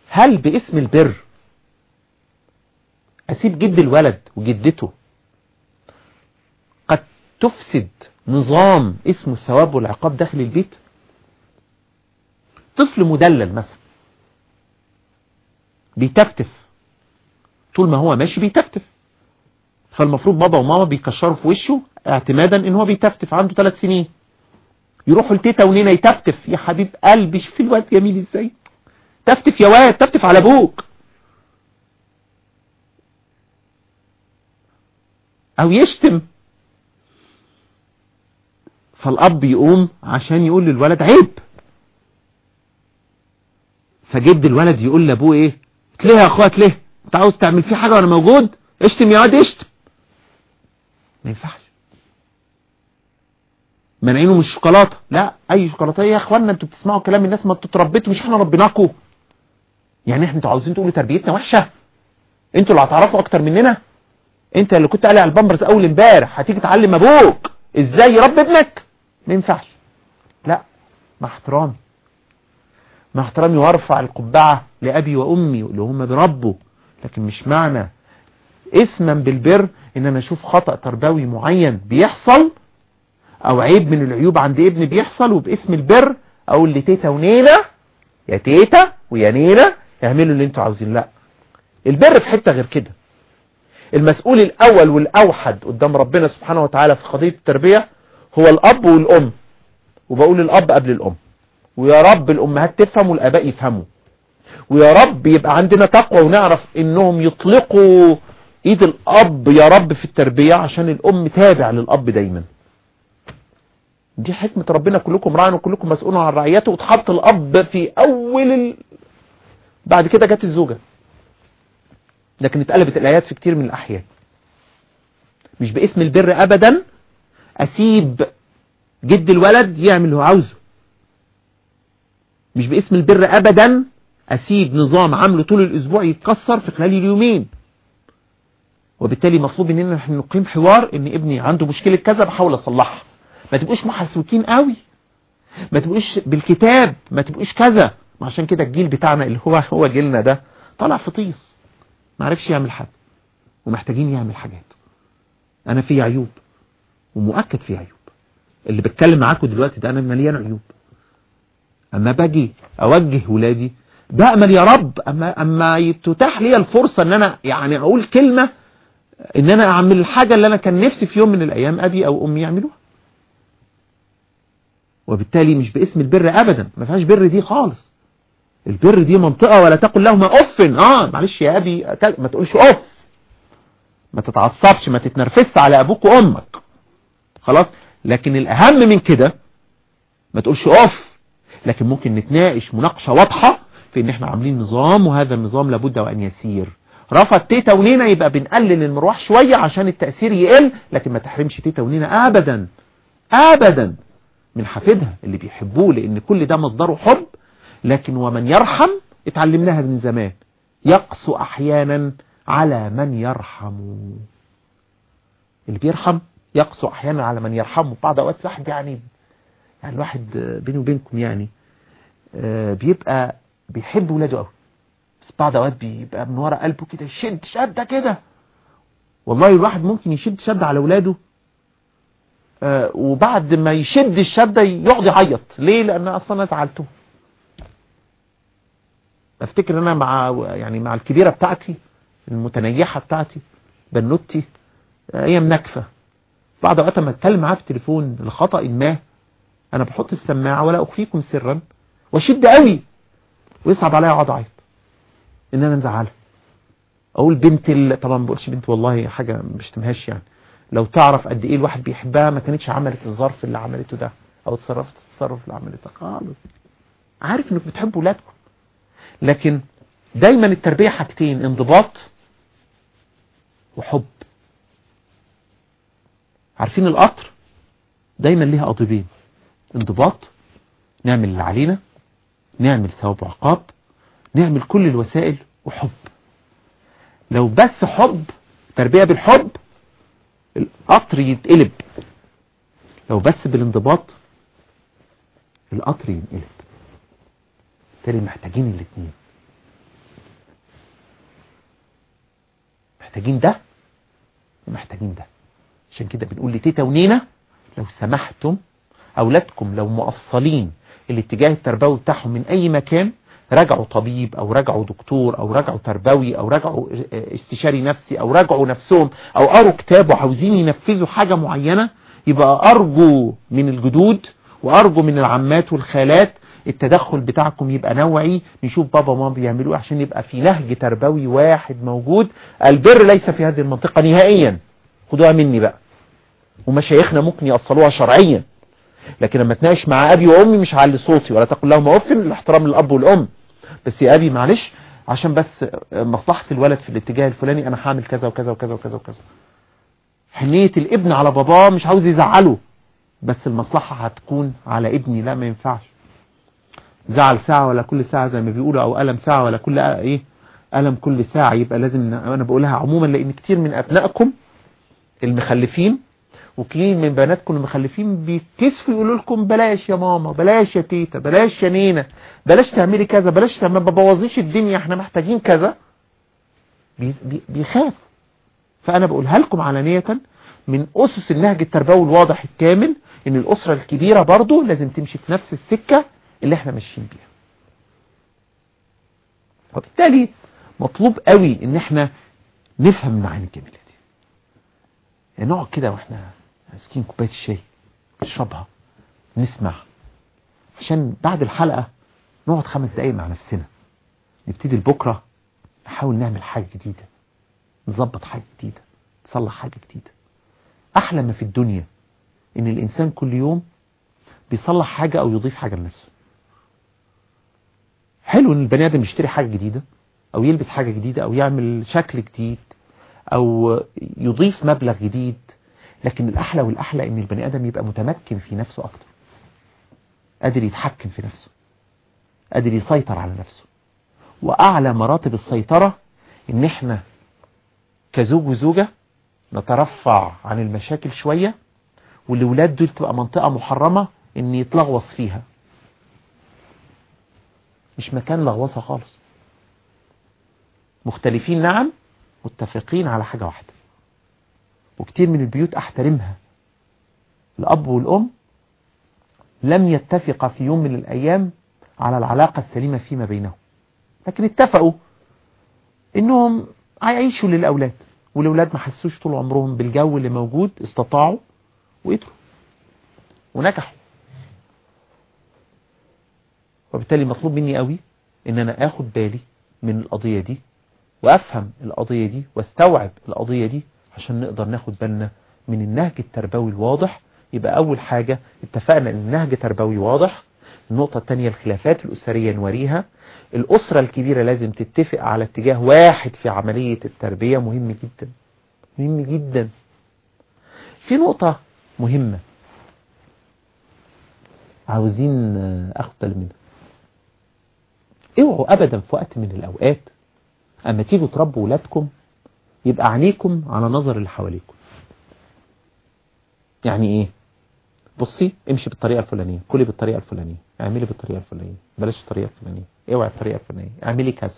هل باسم البر أسيب جد الولد وجدته؟ قد تفسد نظام اسمه الثواب والعقاب داخل البيت؟ طفل مدلل مثلا بيتفتف. طول ما هو ماشي بيتفتف. فالمفروض بابا وماما بيكشروا في وشه اعتمادا ان هو بيتفتف عنده ثلاث سنين. يروحوا لتيتا ونينا يتفتف. يا حبيب قلبي شوف الواد جميل إزاي. تفتف يا واد تفتف على أبوك. أو يشتم. فالاب يقوم عشان يقول للولد عيب. فجد الولد يقول لابوه إيه؟ ليه يا اخوات ليه انت عاوز تعمل فيه حاجة وأنا موجود؟ اشتم يا واد اشتم. ما ينفعش. منعينه من الشوكولاتة. لا أي شوكولاتة. يا إخوانا أنتوا بتسمعوا كلام الناس ما أنتوا اتربيتوا مش إحنا ربيناكم يعني إحنا أنتوا عاوزين تقولوا تربيتنا وحشة. أنتوا اللي هتعرفوا أكتر مننا. أنت اللي كنت قالي على البامبرز أول إمبارح. هتيجي تعلم أبوك. إزاي يربي ابنك؟ ما ينفعش. لا مع احترامي. مع احترامي وأرفع القبعة لأبي وأمي اللي هم بربوا لكن مش معنى. اسما بالبر ان أنا أشوف خطأ تربوي معين بيحصل أو عيب من العيوب عند ابني بيحصل وباسم البر أقول لتيتا ونينا يا تيتا ويا نينا اعملوا اللي أنتوا عاوزين لا. البر في حتة غير كده. المسؤول الأول والأوحد قدام ربنا سبحانه وتعالى في قضية التربية هو الأب والأم. وبقول الأب قبل الأم. ويا رب الأمهات تفهم والآباء يفهموا. ويا رب يبقى عندنا تقوى ونعرف إنهم يطلقوا إيد الأب يا رب في التربية عشان الأم تابع للأب دايما. دي حكمة ربنا كلكم راعن وكلكم مسؤول عن رعيته وتحط الأب في أول ال... بعد كده جت الزوجة. لكن اتقلبت الآيات في كتير من الأحيان. مش باسم البر ابدا أسيب جد الولد يعمل اللي هو عاوزه. مش باسم البر ابدا أسيب نظام عامله طول الأسبوع يتكسر في خلال اليومين. وبالتالي مطلوب اننا إحنا نقيم حوار إن ابني عنده مشكلة كذا بحاول أصلحها. ما تبقوش محسوكين قوي. ما تبقوش بالكتاب ما تبقوش كذا. عشان كده الجيل بتاعنا اللي هو هو جيلنا ده طلع فطيس ما عرفش يعمل حاجة. ومحتاجين يعمل حاجات. أنا في عيوب. ومؤكد في عيوب. اللي بتكلم معاكم دلوقتي ده أنا مليان عيوب. أما باجي أوجه ولادي بأمل يا رب أما أما يتتاح لي الفرصة إن أنا يعني أقول كلمة إن أنا أعمل الحاجة اللي أنا كان نفسي في يوم من الأيام أبي أو أمي يعملوها. وبالتالي مش باسم البر ابدا ما فيهاش بر دي خالص. البر دي منطقة ولا تقل لهما أف. آه معلش يا أبي ما تقولش أف. ما تتعصبش ما تتنرفزش على أبوك وأمك. خلاص؟ لكن الأهم من كده ما تقولش أف. لكن ممكن نتناقش مناقشة واضحة في إن إحنا عاملين نظام وهذا النظام لابد وأن يسير. رفض تيتا ونينا يبقى بنقلل المروح شوية عشان التأثير يقل لكن ما تحرمش تيتا ونينا ابدا ابدا من حفيدها اللي بيحبوه لأن كل ده مصدره حب لكن ومن يرحم اتعلمناها من زمان. يقسو أحيانا على من يرحم اللي بيرحم يقسو أحيانا على من يرحمه. بعض أوقات الواحد يعني يعني الواحد بيني وبينكم يعني بيبقى بيحب ولاده قوي بعض أوقات بيبقى من ورا قلبه كده يشد شدة كده. والله الواحد ممكن يشد شدة على ولاده آه وبعد ما يشد الشدة يقعد يعيط. ليه؟ لأن أصلا أنا زعلته أفتكر أنا مع يعني مع الكبيرة بتاعتي المتنيحة بتاعتي بنوتي أيام نكفة. بعض أوقات لما أتكلم معاها في التليفون لخطأ ما أنا بحط السماعة ولا أخفيكم سرا وأشد قوي ويصعب عليا اقعد أعيط. إن أنا مزعلها أقول بنت ال... طبعا ما بقولش بنت والله حاجة ما بشتمهاش يعني. لو تعرف قد إيه الواحد بيحبها ما كانتش عملت الظرف اللي عملته ده أو اتصرفت التصرف اللي عملته. خالص. عارف إنك بتحب ولادكم. لكن دايما التربية حاجتين انضباط وحب. عارفين القطر؟ دايما ليها قضيبين انضباط نعمل اللي علينا نعمل ثواب وعقاب نعمل كل الوسائل وحب. لو بس حب تربية بالحب القطر يتقلب. لو بس بالانضباط القطر ينقلب. بالتالي محتاجين الاثنين محتاجين ده ومحتاجين ده. عشان كده بنقول لتيتا ونينا لو سمحتم أولادكم لو مؤصلين الاتجاه التربوي بتاعهم من أي مكان رجعوا طبيب أو رجعوا دكتور أو رجعوا تربوي أو رجعوا استشاري نفسي أو رجعوا نفسهم أو قروا كتاب وعاوزين ينفذوا حاجة معينة يبقى أرجو من الجدود وأرجو من العمات والخالات التدخل بتاعكم يبقى نوعي نشوف بابا وماما بيعملوا عشان يبقى في نهج تربوي واحد موجود. البر ليس في هذه المنطقة نهائيا. خدوها مني بقى. ومشايخنا ممكن يأصلوها شرعيا. لكن لما اتناقش مع أبي وأمي مش هعلي صوتي ولا تقول لهم اف الاحترام للأب والأم. بس يا أبي معلش عشان بس مصلحة الولد في الاتجاه الفلاني أنا هعمل كذا وكذا وكذا وكذا وكذا. حنية الابن على باباه مش عاوز يزعله بس المصلحة هتكون على ابني لا ما ينفعش. زعل ساعة ولا كل ساعة زي ما بيقولوا أو ألم ساعة ولا كل إيه ألم كل ساعة يبقى لازم أنا بقولها عموما لأن كتير من أبنائكم المخلفين وكتير من بناتكم المخلفين بيتكسفوا يقولوا لكم بلاش يا ماما بلاش يا تيتا بلاش يا نينا بلاش تعملي كذا بلاش ما ببوظيش الدنيا إحنا محتاجين كذا. بي بي بيخاف. فأنا بقولها لكم علانية من أسس النهج التربوي الواضح الكامل إن الأسرة الكبيرة برضو لازم تمشي في نفس السكة اللي إحنا ماشيين بيها. وبالتالي مطلوب قوي إن إحنا نفهم المعاني الجميلة دي. نقعد كده وإحنا ماسكين كوباية الشاي. نشربها. نسمع. عشان بعد الحلقة نقعد خمس دقايق مع نفسنا. نبتدي لبكرة نحاول نعمل حاجة جديدة. نظبط حاجة جديدة. نصلح حاجة جديدة. أحلى ما في الدنيا إن الإنسان كل يوم بيصلح حاجة أو يضيف حاجة لنفسه. حلو إن البني آدم يشتري حاجة جديدة أو يلبس حاجة جديدة أو يعمل شكل جديد أو يضيف مبلغ جديد. لكن الأحلى والأحلى إن البني آدم يبقى متمكن في نفسه أكتر. قادر يتحكم في نفسه. قادر يسيطر على نفسه. وأعلى مراتب السيطرة إن إحنا كزوج وزوجة نترفع عن المشاكل شوية والأولاد دول تبقى منطقة محرمة إن يتلغوص فيها. مش مكان لغوصة خالص. مختلفين نعم متفقين على حاجة واحدة. وكتير من البيوت أحترمها. الأب والأم لم يتفق في يوم من الأيام على العلاقة السليمة فيما بينهم. لكن اتفقوا إنهم هيعيشوا للأولاد والأولاد ما حسوش طول عمرهم بالجو اللي موجود استطاعوا وقدروا ونجحوا. وبالتالي مطلوب مني قوي إن أنا آخد بالي من القضية دي وأفهم القضية دي واستوعب القضية دي عشان نقدر ناخد بالنا من النهج التربوي الواضح. يبقى أول حاجة اتفقنا إن النهج تربوي واضح. النقطة الثانية الخلافات الأسرية نوريها. الأسرة الكبيرة لازم تتفق على اتجاه واحد في عملية التربية. مهم جدا. مهم جدا. في نقطة مهمة. عاوزين بالي منها. اوعوا ابدا في وقت من الأوقات أما تيجوا تربوا ولادكم يبقى عينيكم على نظر اللي حواليكم. يعني إيه؟ بصي امشي بالطريقة الفلانية كلي بالطريقة الفلانية اعملي بالطريقة الفلانية بلاش الطريقة الفلانية اوعي الطريقة الفلانية اعملي كذا.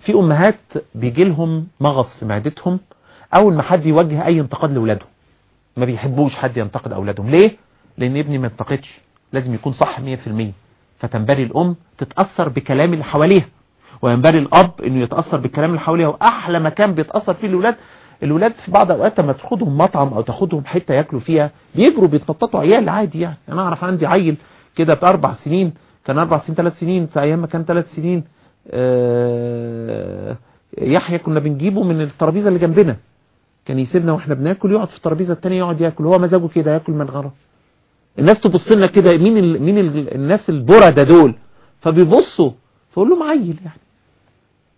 في أمهات بيجي لهم مغص في معدتهم أول ما حد يوجه أي انتقاد لاولادهم ما بيحبوش حد ينتقد أولادهم. ليه؟ لأن ابني ما ينتقدش لازم يكون صح 100% فتنبري الأم تتأثر بكلام اللي حواليها. وينبري الاب إنه يتأثر بالكلام اللي حواليها وأحلى مكان بيتأثر فيه الاولاد الولاد في بعض الاوقات لما تاخدهم مطعم أو تاخدهم حتة ياكلوا فيها بيجروا بيتنططوا عيال عادي يعني. أنا أعرف عندي عيل كده بأربع سنين كان أربع سنين ثلاث سنين في أيام ما كان ثلاث سنين آه يحيى كنا بنجيبه من الترابيزة اللي جنبنا. كان يسيبنا وإحنا بناكل يقعد في الترابيزة الثانية يقعد ياكل. هو مزاجه كده ياكل من غره الناس تبص لنا كده مين. مين ال... الناس البردة دول؟ فبيبصوا فاقول لهم عيل يعني.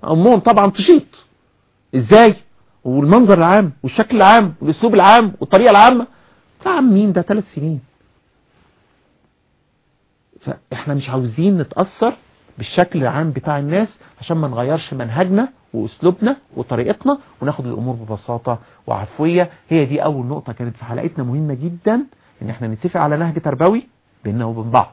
امهم طبعا تشيط. إزاي؟ والمنظر العام والشكل العام والأسلوب العام والطريقة العامة. فعم مين ده؟ ثلاث سنين. فإحنا مش عاوزين نتأثر بالشكل العام بتاع الناس عشان ما نغيرش منهجنا وأسلوبنا وطريقتنا وناخد الأمور ببساطة وعفوية. هي دي أول نقطة كانت في حلقتنا مهمة جدا إن إحنا نتفق على نهج تربوي بيننا وبين بعض.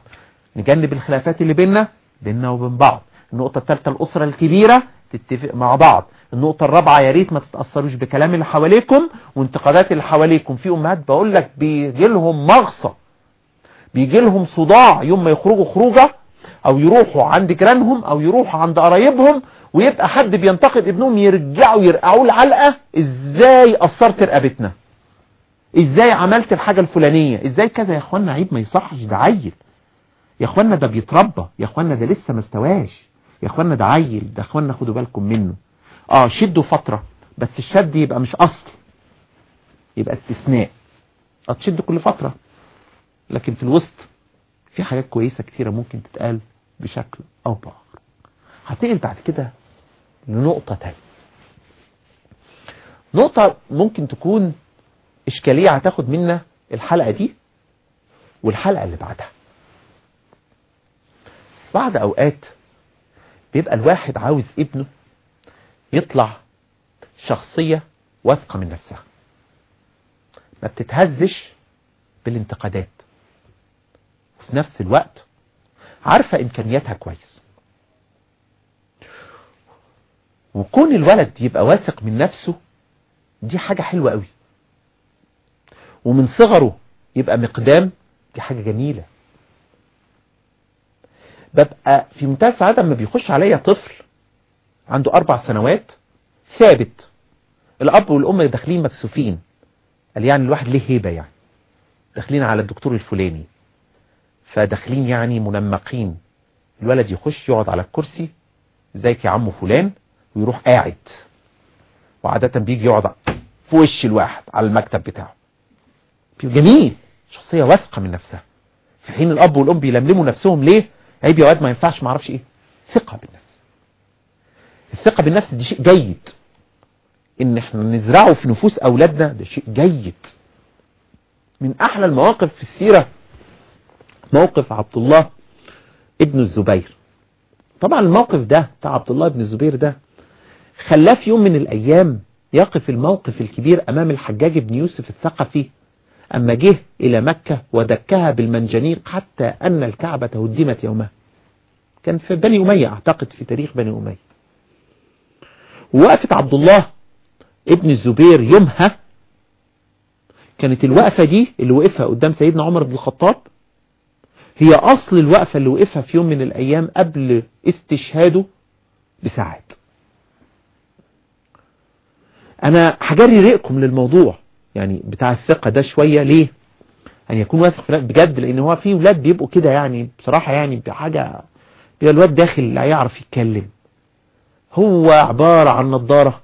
نجنب الخلافات اللي بيننا بيننا وبين بعض. النقطة الثالثة الأسرة الكبيرة. تتفق مع بعض. النقطة الرابعة يا ريت ما تتأثروش بكلام اللي حواليكم وانتقادات اللي حواليكم. في أمهات بقول لك بيجي لهم مغصة بيجي لهم صداع يوم ما يخرجوا خروجة أو يروحوا عند جيرانهم أو يروحوا عند قرايبهم ويبقى حد بينتقد ابنهم يرجعوا يرقعوا العلقة. إزاي قصرت رقبتنا؟ إزاي عملت الحاجة الفلانية؟ إزاي كذا؟ يا اخوانا عيب ما يصحش ده عيل. يا اخوانا ده بيتربى. يا اخوانا ده لسه ما استواش. يا اخوانا ده عيل ده اخوانا خدوا بالكم منه. آه شدوا فترة بس الشد يبقى مش أصل يبقى استثناء. هتشد كل فترة. لكن في الوسط في حاجات كويسة كتيرة ممكن تتقال بشكل أو بآخر. هتنقل بعد كده لنقطة تانية. نقطة ممكن تكون إشكالية هتاخد منا الحلقة دي والحلقة اللي بعدها. بعد أوقات بيبقى الواحد عاوز ابنه يطلع شخصية واثقة من نفسها. ما بتتهزش بالانتقادات. وفي نفس الوقت عارفة إمكانياتها كويس. وكون الولد يبقى واثق من نفسه دي حاجة حلوة قوي. ومن صغره يبقى مقدام دي حاجة جميلة. ببقى في منتهى السعادة لما بيخش عليا طفل عنده أربع سنوات ثابت. الأب والأم داخلين مكسوفين. قال يعني الواحد ليه هيبة يعني؟ داخلين على الدكتور الفلاني. فداخلين يعني منمقين. الولد يخش يقعد على الكرسي إزيك يا عمو فلان؟ ويروح قاعد. وعادة بيجي يقعد في وش الواحد على المكتب بتاعه. جميل. شخصية واثقة من نفسها. في حين الأب والأم بيلملموا نفسهم ليه؟ عيب يا واد ما ينفعش ما أعرفش إيه. ثقة بالنفس. الثقة بالنفس دي شيء جيد. إن إحنا نزرعه في نفوس أولادنا ده شيء جيد. من أحلى المواقف في السيرة موقف عبد الله ابن الزبير. طبعا الموقف ده بتاع عبد الله ابن الزبير ده خلاه في يوم من الأيام يقف الموقف الكبير أمام الحجاج بن يوسف الثقفي. أما جه إلى مكة ودكها بالمنجنيق حتى أن الكعبة هدمت يومها. كان في بني أمية أعتقد في تاريخ بني أمية. ووقفت عبد الله ابن الزبير يومها كانت الوقفة دي اللي وقفها قدام سيدنا عمر بن الخطاب هي أصل الوقفة اللي وقفها في يوم من الأيام قبل استشهاده بساعات أنا هجري رئكم للموضوع يعني بتاع الثقة ده شوية. ليه؟ أن يكون واثق بجد لأن هو في ولاد بيبقوا كده يعني بصراحة يعني بحاجة بيبقى الواد داخل لا يعرف يتكلم. هو عبارة عن نظارة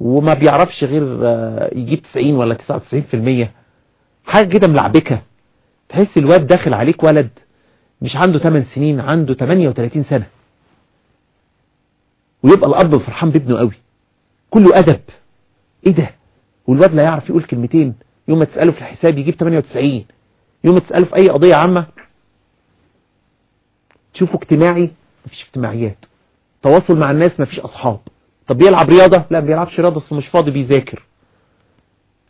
وما بيعرفش غير يجيب 90 ولا 99% حاجة كده ملعبكة. تحس الواد داخل عليك ولد مش عنده 8 سنين عنده 38 سنة. ويبقى الأب فرحان بابنه قوي. كله أدب. إيه ده؟ والواد لا يعرف يقول كلمتين. يوم ما تسأله في الحساب يجيب 98 يوم ما تسأله في أي قضية عامة تشوفه اجتماعي مفيش اجتماعيات. تواصل مع الناس مفيش أصحاب. طب بيلعب رياضة؟ لا بيلعبش رياضة اصله مش فاضي بيذاكر.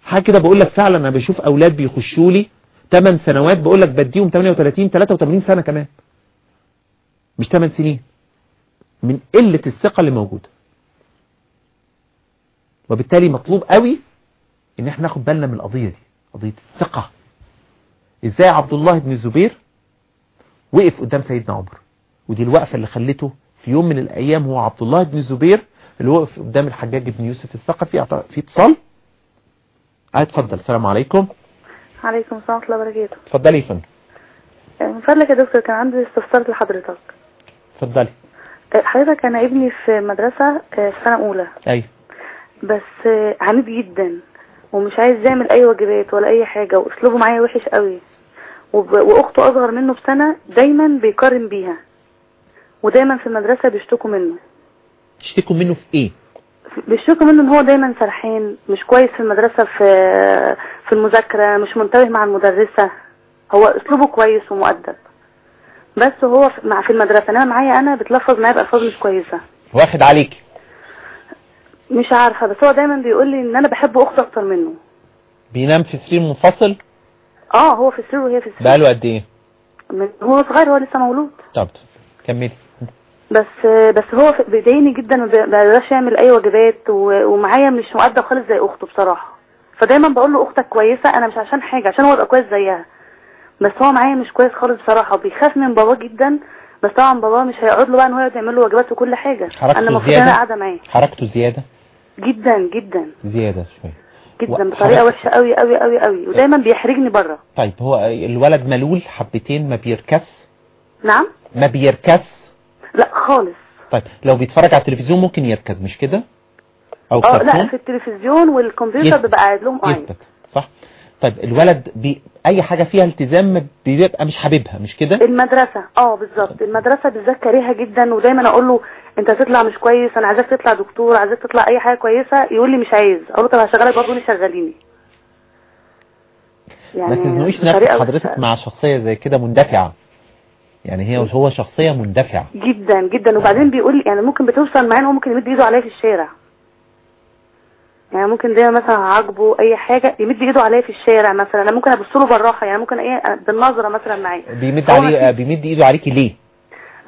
حاجة كده بقول لك فعلا أنا بشوف أولاد بيخشوا لي 8 سنوات بقول لك بديهم 38 83 سنة كمان. مش 8 سنين. من قلة الثقة اللي موجودة. وبالتالي مطلوب قوي إن إحنا ناخد بالنا من القضية دي قضية الثقة. إزاي عبد الله بن الزبير وقف قدام سيدنا عمر. ودي الوقفة اللي خلته في يوم من الأيام هو عبد الله بن الزبير اللي وقف قدام الحجاج بن يوسف الثقفي في اتصال. آه اتفضل. السلام عليكم. عليكم السلام ورحمة الله وبركاته. اتفضلي يا فندم. من فضلك يا دكتور كان عندي استفسار لحضرتك. اتفضلي. آه، حضرتك أنا ابني في مدرسة آه، في سنة أولى. أيوه. بس آه، عنيد جدا ومش عايز يعمل أي واجبات ولا أي حاجة وأسلوبه معايا وحش قوي. وأخته أصغر منه بسنة دايما بيقارن بيها. ودايما في المدرسة بيشتكوا منه. تشتكوا منه في إيه؟ بيشتكوا منه إن هو دايما سرحان مش كويس في المدرسة في في المذاكرة مش منتبه مع المدرسة. هو أسلوبه كويس ومؤدب. بس هو مع في المدرسة. إنما معايا أنا بتلفظ معايا بألفاظ مش كويسة. واخد عليك. مش عارفة بس هو دايما بيقول لي إن أنا بحب أختي أكتر منه. بينام في سرير منفصل؟ آه هو في السرير وهي في السرير بقاله قد إيه؟ من هو صغير هو لسه مولود. طب كملي. بس بس هو بيضايقني جدا ما بيقدرش يعمل أي واجبات ومعايا مش مؤدب خالص زي أخته بصراحة. فدايما بقول له أختك كويسة أنا مش عشان حاجة عشان هو يبقى كويس زيها. بس هو معايا مش كويس خالص بصراحة وبيخاف من باباه جدا. بس طبعا باباه مش هيقعد له بقى إن هو يقعد يعمل له واجبات وكل حركته أنا المفروض؟ أنا قاعدة معاه. حركته زيادة؟ جدا جدا. زيادة شوية. جدا و- بطريقة حركته- وحشة قوي قوي قوي قوي ودايما بيحرجني بره طيب هو الولد ملول حبتين ما بيركزش؟ نعم. ما بيركزش؟ لا خالص. طيب لو بيتفرج على التلفزيون ممكن يركز مش كده؟ أو آه لا في التلفزيون والكمبيوتر. بيبقى قاعد لهم قاعد صح. طيب الولد بي... أي حاجة فيها التزام بيبقى مش حاببها مش كده؟ المدرسة آه بالظبط. المدرسة بالذات كارهها جدا ودايما أقول له أنت هتطلع مش كويس أنا عايزاك تطلع دكتور عايزاك تطلع أي حاجة كويسة يقول لي مش عايز. أقول له طب هشغلك برضه لي شغليني. ما تزنقيش نفس بطريقة حضرتك. مع شخصية زي كده مندفعة. يعني هي هو شخصية مندفعة. جدا جدا. وبعدين بيقول يعني ممكن بتوصل معاه إن هو ممكن يمد إيده عليا في الشارع. يعني ممكن دايما مثلا عاجبه أي حاجة يمد إيده عليا في الشارع مثلا أنا ممكن أبص له بالراحة يعني ممكن إيه بالنظرة مثلا معاه بيمد هو عليه بيمد إيده عليكي ليه؟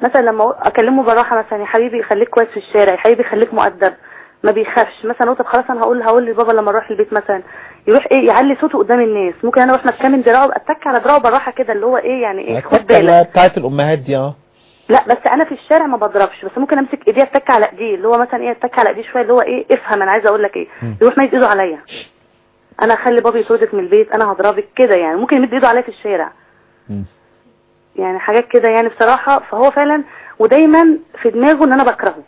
مثلا لما أكلمه بالراحة مثلا يا حبيبي خليك كويس في الشارع يا حبيبي خليك مؤدب ما بيخافش. مثلا أقول طب خلاص أنا هقول هقول لبابا لما أروح البيت مثلا يروح إيه يعلي صوته قدام الناس. ممكن أنا وإحنا بنتكلم دراعه اتك على دراعه بالراحة كده اللي هو إيه يعني إيه خد بالك. بتاعت الأمهات دي آه. لا بس أنا في الشارع ما بضربش بس ممكن أمسك ايديه أتك على ايديه اللي هو مثلا إيه أتك على ايديه شوية اللي هو إيه افهم أنا عايزة أقول لك إيه. يروح مد إيده عليا. أنا اخلي بابي يطردك من البيت أنا هضربك كده يعني. ممكن يمد إيده عليا في الشارع. مم. يعني حاجات كده يعني بصراحة. فهو فعلا ودايما في دماغه إن أنا بكرهه.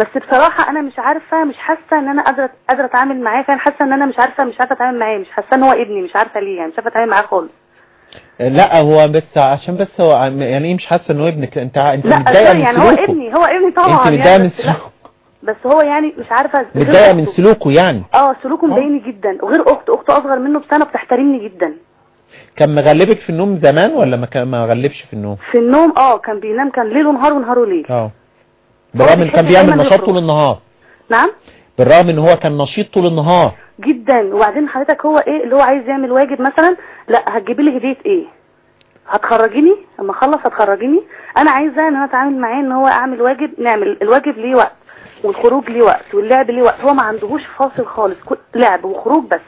بس بصراحة أنا مش عارفة مش حاسة إن أنا قادرة قادرة أتعامل معاه. فعلا حاسة إن أنا مش عارفة مش عارفة أتعامل معاه. مش حاسة إن هو ابني مش عارفة ليه يعني مش عارفة أتعامل معاه خالص. لا هو بس عشان بس هو يعني إيه مش حاسه ان هو ابنك أنت أنت متضايقه من يعني هو ابني هو ابني طبعا أنت متضايقه يعني من سلوكه. بس هو يعني مش عارفة غير متضايقه من. سلوكه يعني. آه سلوكه مضايقني جدا. وغير اخته أخته أصغر منه بسنة بتحترمني جدا. كان مغلبك في النوم زمان ولا ما كان ما غلبش في النوم؟ في النوم آه كان بينام كان ليل ونهار ونهاره ليل آه. بالرغم ان كان بيعمل نشاط. طول النهار. نعم؟ بالرغم إن هو كان نشيط طول النهار. جدا. وبعدين حضرتك هو إيه اللي هو عايز يعمل واجب مثلا؟ لا هتجيبي لي هدية إيه؟ هتخرجيني؟ لما أخلص هتخرجيني؟ أنا عايزة إن أنا أتعامل معاه إن هو أعمل واجب نعمل الواجب ليه وقت والخروج ليه وقت واللعب ليه وقت. هو ما عندهوش فاصل خالص لعب وخروج بس.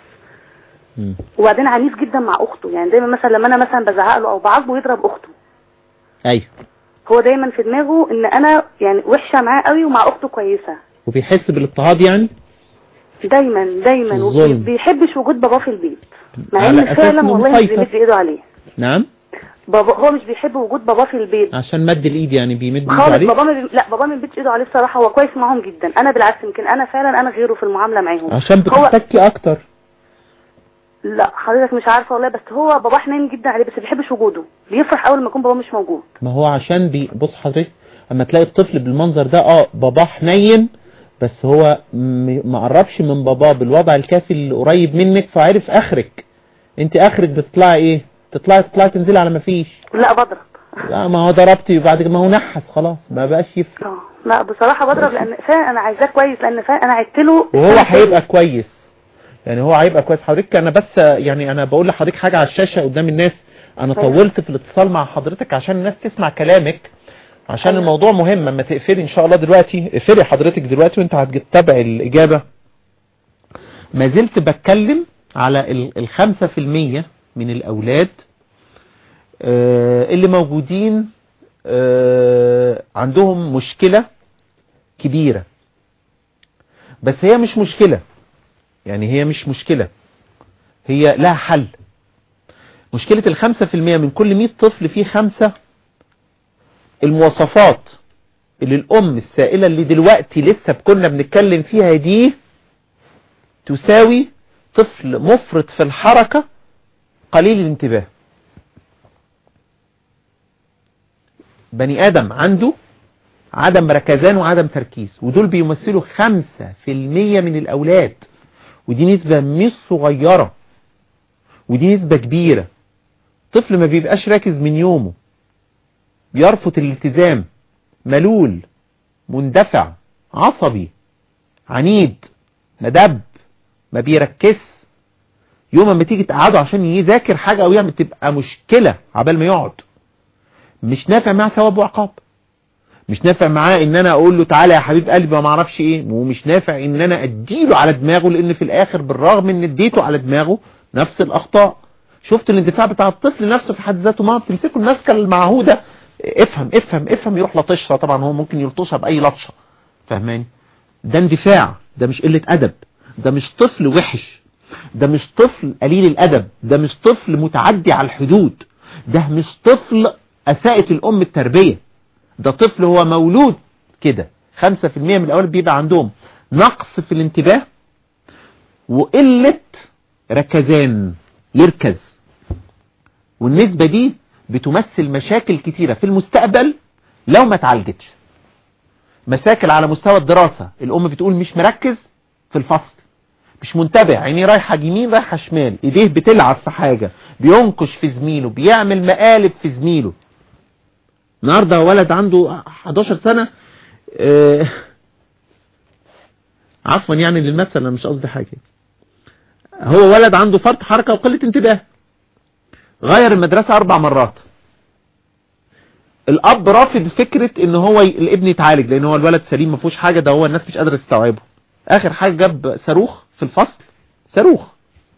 مم. وبعدين عنيف جدا مع أخته يعني دايما مثلا لما أنا مثلا بزعق له أو بعاقبه يضرب أخته. أيوه. هو دايما في دماغه إن أنا يعني وحشة معاه قوي ومع أخته كويسة. وبيحس بالاضطهاد يعني؟ دايما دايما. وبيحبش وجود باباه في البيت مع إن فعلا والله. بيمد إيده عليه. نعم. بابا هو مش بيحب وجود باباه في البيت. عشان مد الإيد يعني بيمد إيده عليه؟ بابا ما بي... لا بابا ما بيمدش إيده عليه الصراحة هو كويس معاهم جدا. أنا بالعكس يمكن أنا فعلا أنا غيره في المعاملة معاهم. عشان هو بتحتكي أكتر. لا حضرتك مش عارفة والله بس هو بابا حنين جدا عليه بس ما بيحبش وجوده. بيفرح أول ما يكون بابا مش موجود. ما هو عشان بي بص حضرتك أما تلاقي الطفل بالمنظر ده آه باباه حنين بس هو م- ما قربش من باباه بالوضع الكافي اللي قريب منك فعرف آخرك. انت آخرك بتطلعي إيه؟ تطلعي تطلعي تنزلي على ما فيش. لا بضرب. لا ما هو ضربتي وبعد كده ما هو نحس خلاص ما بقاش يفرق. آه لا بصراحة بضرب لأن فعلا أنا عايزاه كويس لأن فعلا أنا عدت له وهو هيبقى كويس. يعني هو هيبقى كويس. حضرتك أنا بس يعني أنا بقول لحضرتك حاجة على الشاشة قدام الناس. أنا أيوة. طولت في الاتصال مع حضرتك عشان الناس تسمع كلامك. عشان أيوة. الموضوع مهم. أما تقفلي إن شاء الله دلوقتي اقفلي حضرتك دلوقتي وأنت هتتابع الإجابة. ما زلت بتكلم على ال- الخمسة في المية من الأولاد آه، اللي موجودين آه، عندهم مشكلة كبيرة. بس هي مش مشكلة. يعني هي مش مشكلة. هي لها حل. مشكلة الخمسة في المية من كل مئة طفل فيه خمسة المواصفات اللي الأم السائلة اللي دلوقتي لسه كنا بنتكلم فيها دي تساوي طفل مفرط في الحركة قليل الانتباه. بني آدم عنده عدم ركزان وعدم تركيز ودول بيمثلوا خمسة في المية من الأولاد ودي نسبة مش صغيرة ودي نسبة كبيرة. طفل ما بيبقاش راكز من يومه بيرفض الالتزام ملول مندفع عصبي عنيد ندب ما بيركز. يوم ما تيجي تقعده عشان يذاكر حاجة أو يعمل تبقى مشكلة عبال ما يقعد. مش نافع معاه ثواب وعقاب. مش نافع معاه ان أنا أقول له تعالى يا حبيب قلبي ما أعرفش إيه. ومش نافع ان أنا اديله على دماغه لأن في الآخر بالرغم ان اديته على دماغه نفس الاخطاء. شفت الاندفاع بتاع الطفل نفسه في حد ذاته ما بتمسكه المسكه المعهودة افهم افهم افهم يروح لطشها طبعا هو ممكن يلطشها بأي لطشة. فاهماني؟ ده اندفاع ده مش قلة أدب. ده مش طفل وحش. ده مش طفل قليل الأدب. ده مش طفل متعدي على الحدود. ده مش طفل اساءت الأم التربية. ده طفل هو مولود كده. 5% من الاولاد بيبقى عندهم نقص في الانتباه وقلة ركزان يركز. والنسبة دي بتمثل مشاكل كتيرة في المستقبل لو ما اتعالجتش. مشاكل على مستوى الدراسة الأم بتقول مش مركز في الفصل مش منتبه عينيه رايحة يمين رايحة شمال إيديه بتلعب في حاجة بينكش في زميله بيعمل مقالب في زميله. النهاردة ولد عنده 11 سنة آه عفوا يعني للمثل أنا مش قصدي حاجة. هو ولد عنده فرط حركة وقلة انتباه. غير المدرسة أربع مرات. الأب رافض فكرة إن هو. الابن يتعالج لأن هو الولد سليم ما فيهوش حاجة ده هو الناس مش قادرة تستوعبه. آخر حاجة جاب صاروخ في الفصل صاروخ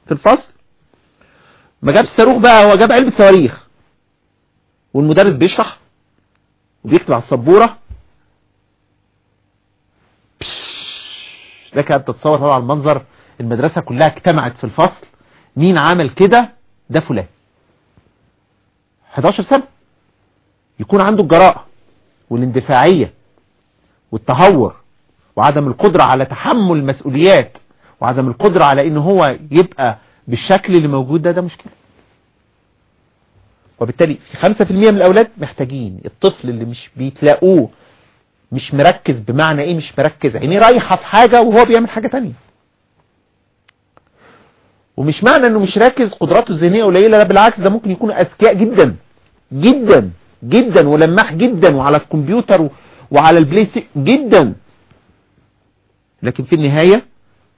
في الفصل. ما جابش صاروخ بقى هو جاب علبة صواريخ. والمدرس بيشرح وبيكتب على السبورة. لك ان تتصور طبعا المنظر المدرسة كلها اجتمعت في الفصل. مين عمل كده؟ ده فلان. 11 سنة. يكون عنده الجراءة والاندفاعية والتهور وعدم القدرة على تحمل المسؤوليات وعدم القدرة على إن هو يبقى بالشكل اللي موجود ده ده مشكلة. وبالتالي في 5% من الأولاد محتاجين الطفل اللي مش بيتلاقوه مش مركز بمعنى إيه مش مركز؟ عينيه رايحة في حاجة وهو بيعمل حاجة تانية. ومش معنى إنه مش راكز قدراته الذهنية قليلة لا بالعكس ده ممكن يكون أذكياء جدا. جدا جدا ولماح جدا وعلى الكمبيوتر وعلى البلاي جدا. لكن في النهاية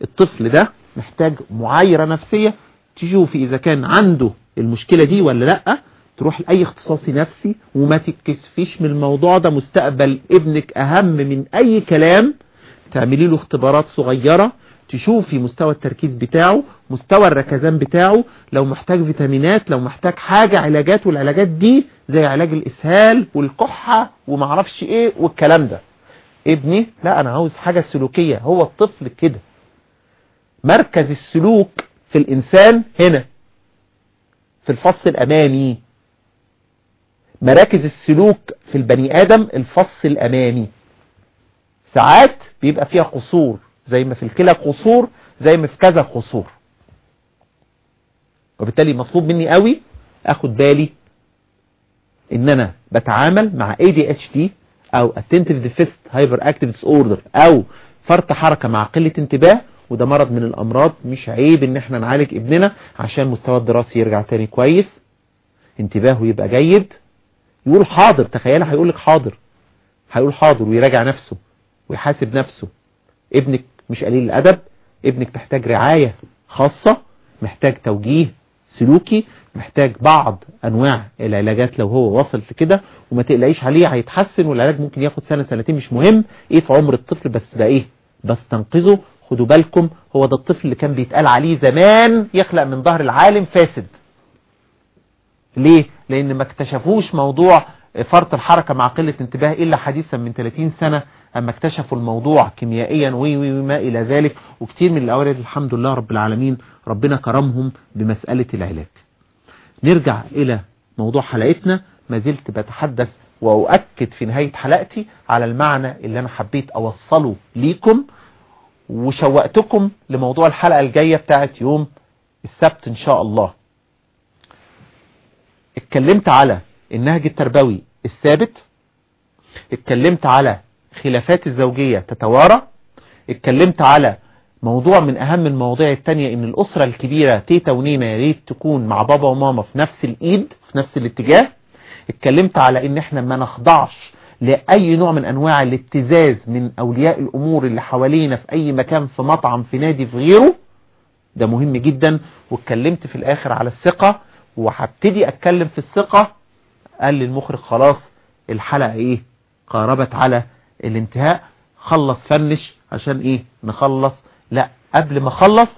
الطفل ده محتاج معايرة نفسية تشوفي إذا كان عنده المشكلة دي ولا لأ تروح لأي اختصاصي نفسي وما تتكسفيش من الموضوع ده. مستقبل ابنك أهم من أي كلام. تعملي له اختبارات صغيرة تشوفي مستوى التركيز بتاعه مستوى الركزان بتاعه لو محتاج فيتامينات لو محتاج حاجة علاجات والعلاجات دي زي علاج الإسهال والكحة ومعرفش إيه والكلام ده. ابني لا أنا عاوز حاجة سلوكية هو الطفل كده. مركز السلوك في الإنسان هنا في الفص الأمامي. مراكز السلوك في البني آدم الفص الأمامي. ساعات بيبقى فيها قصور. زي ما في الكلى قصور زي ما في كذا قصور. وبالتالي مطلوب مني قوي أخد بالي إن أنا بتعامل مع ADHD أو Attentive Deficit Hyperactive Disorder أو فرط حركة مع قلة انتباه وده مرض من الأمراض مش عيب إن إحنا نعالج ابننا عشان مستوى الدراسي يرجع تاني كويس. انتباهه يبقى جيد. يقول حاضر تخيل هيقول لك حاضر. هيقول حاضر ويراجع نفسه ويحاسب نفسه. ابنك مش قليل الأدب. ابنك محتاج رعاية خاصة محتاج توجيه سلوكي محتاج بعض أنواع العلاجات لو هو وصل لكده وما تقلقيش عليه هيتحسن والعلاج ممكن ياخد سنة سنتين مش مهم. إيه في عمر الطفل؟ بس ده إيه؟ بس تنقذه. خدوا بالكم هو ده الطفل اللي كان بيتقال عليه زمان يخلق من ظهر العالم فاسد. ليه؟ لأن ما اكتشفوش موضوع فرط الحركة مع قلة انتباه إلا حديثا من 30 سنة أما اكتشفوا الموضوع كيميائيا وي وي وما إلى ذلك وكتير من الاولاد الحمد لله رب العالمين ربنا كرمهم بمسألة العلاج. نرجع إلى موضوع حلقتنا ما زلت بتحدث وأؤكد في نهاية حلقتي على المعنى اللي أنا حبيت أوصله ليكم وشوقتكم لموضوع الحلقة الجاية بتاعت يوم السبت إن شاء الله. اتكلمت على النهج التربوي الثابت اتكلمت على خلافات الزوجية تتوارى اتكلمت على موضوع من أهم المواضيع التانية إن الأسرة الكبيرة تيتا ونينا يا ريت تكون مع بابا وماما في نفس الإيد في نفس الاتجاه اتكلمت على إن إحنا ما نخضعش لأي نوع من أنواع الابتزاز من أولياء الأمور اللي حوالينا في أي مكان في مطعم في نادي في غيره. ده مهم جدا. واتكلمت في الآخر على الثقة وهبتدي أتكلم في الثقة قال لي المخرج خلاص الحلقة إيه قاربت على الانتهاء خلص فنش عشان إيه نخلص. لا قبل ما أخلص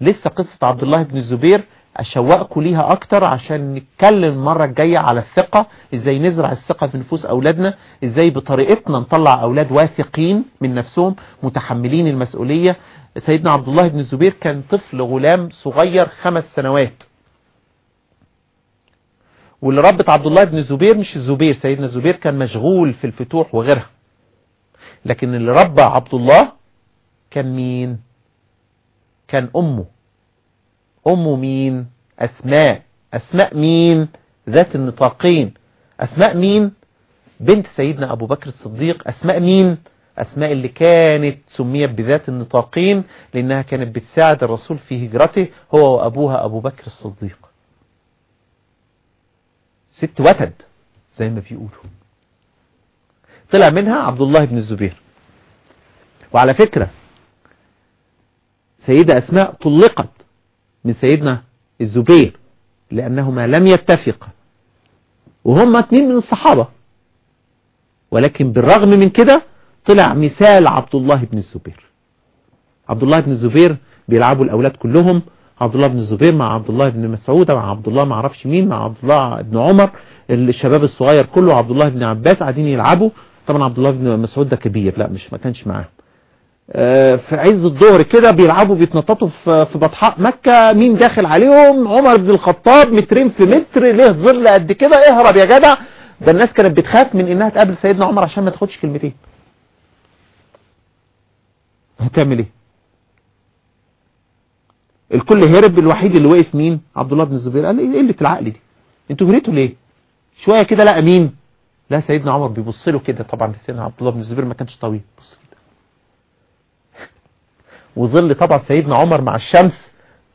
لسه قصة عبد الله بن الزبير أشوقكم ليها أكتر عشان نتكلم المرة الجاية على الثقة إزاي نزرع الثقة في نفوس أولادنا إزاي بطريقتنا نطلع أولاد واثقين من نفسهم متحملين المسؤولية. سيدنا عبد الله بن الزبير كان طفل غلام صغير خمس سنوات. واللي ربط عبد الله بن الزبير مش الزبير سيدنا الزبير كان مشغول في الفتوح وغيرها. لكن اللي ربى عبد الله كان مين؟ كان أمه. أمه مين؟ أسماء. أسماء مين؟ ذات النطاقين. أسماء مين؟ بنت سيدنا أبو بكر الصديق. أسماء مين؟ أسماء اللي كانت سميت بذات النطاقين لأنها كانت بتساعد الرسول في هجرته هو وأبوها أبو بكر الصديق. ست وتد زي ما بيقولوا. طلع منها عبد الله بن الزبير. وعلى فكرة سيدة أسماء طلقت من سيدنا الزبير لأنهما لم يتفقا. وهما اتنين من الصحابة. ولكن بالرغم من كده طلع مثال عبد الله بن الزبير. عبد الله بن الزبير بيلعبوا الأولاد كلهم عبد الله بن الزبير مع عبد الله بن مسعود مع عبد الله ما أعرفش مين مع عبد الله بن عمر الشباب الصغير كله عبد الله بن عباس قاعدين يلعبوا. طبعا عبد الله بن مسعود ده كبير لا مش ما كانش معاهم. في عز الظهر كده بيلعبوا بيتنططوا في بطحاء مكة. مين داخل عليهم؟ عمر بن الخطاب مترين في متر ليه ظل قد كده؟ اهرب يا جدع. ده الناس كانت بتخاف من إنها تقابل سيدنا عمر عشان ما تاخدش كلمتين. هتعمل إيه؟ الكل هرب الوحيد اللي وقف مين؟ عبد الله بن الزبير. قال إيه اللي العقل دي؟ أنتوا جريتوا ليه؟ شوية كده لقى مين؟ لا سيدنا عمر بيبص له كده. طبعا سيدنا عبد الله بن الزبير ما كانش طويل. بص كده. وظل طبعا سيدنا عمر مع الشمس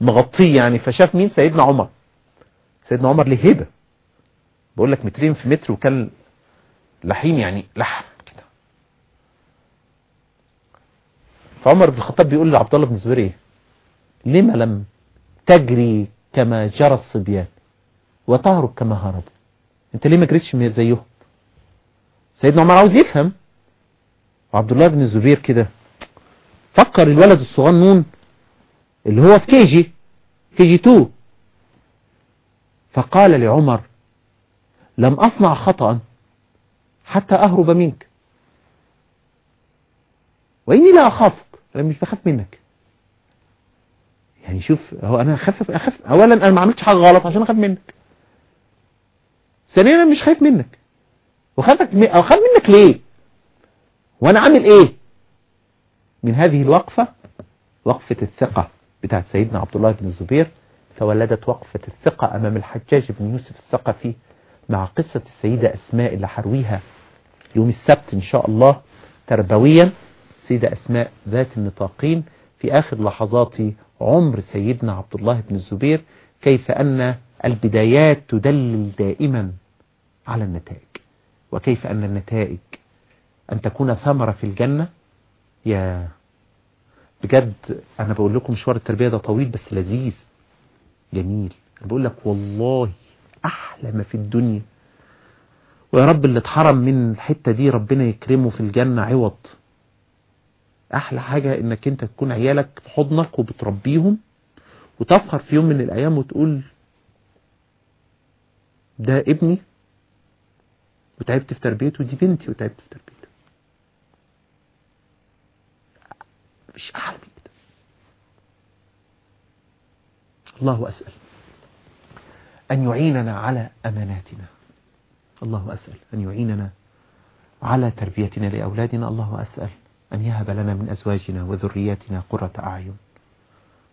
مغطيه يعني. فشاف مين؟ سيدنا عمر. سيدنا عمر ليه هيبه بقول لك مترين في متر وكان لحيم يعني لحم كده. فعمر بن الخطاب بيقول لعبد الله بن الزبير إيه؟ لما لم تجري كما جرى الصبيان وتهرب كما هربوا انت ليه ما جريتش زيهم سيدنا عمر عاوز يفهم. وعبد الله بن الزبير كده فكر الولد الصغنون اللي هو في كيجي كيجي 2 فقال لعمر لم أصنع خطأ حتى أهرب منك. وإني لا أخافك أنا مش بخاف منك. يعني شوف هو أنا أخاف أخاف. أولا أنا ما عملتش حاجة غلط عشان أخاف منك. ثانيا أنا مش خايف منك. وخافك أو خاف منك ليه؟ وأنا عامل إيه؟ من هذه الوقفة وقفة الثقة بتاعت سيدنا عبد الله بن الزبير تولدت وقفة الثقة أمام الحجاج بن يوسف الثقفي مع قصة السيدة أسماء اللي حرويها يوم السبت إن شاء الله تربويا. سيدة أسماء ذات النطاقين في آخر لحظات عمر سيدنا عبد الله بن الزبير كيف أن البدايات تدلل دائما على النتائج. وكيف أن النتائج أن تكون ثمرة في الجنة. يا بجد أنا بقول لكم مشوار التربية ده طويل بس لذيذ. جميل. أنا بقول لك والله أحلى ما في الدنيا. ويا رب اللي اتحرم من الحتة دي ربنا يكرمه في الجنة عوض. أحلى حاجة إنك أنت تكون عيالك في حضنك وبتربيهم وتفخر في يوم من الأيام وتقول ده ابني وتعبت في تربيته دي بنتي وتعبت في تربيته. مش أحلى من كده. الله أسأل أن يعيننا على أماناتنا. الله أسأل أن يعيننا على تربيتنا لأولادنا. الله أسأل أن يهب لنا من أزواجنا وذرياتنا قرة أعين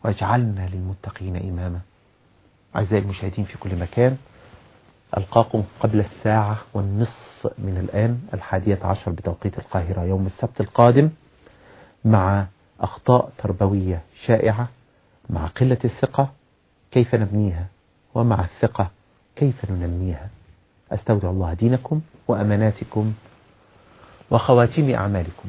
واجعلنا للمتقين إماما. أعزائي المشاهدين في كل مكان ألقاكم قبل الساعة والنصف من الآن الحادية عشر بتوقيت القاهرة يوم السبت القادم مع أخطاء تربوية شائعة مع قلة الثقة كيف نبنيها ومع الثقة كيف ننميها. أستودع الله دينكم وأماناتكم وخواتيم أعمالكم.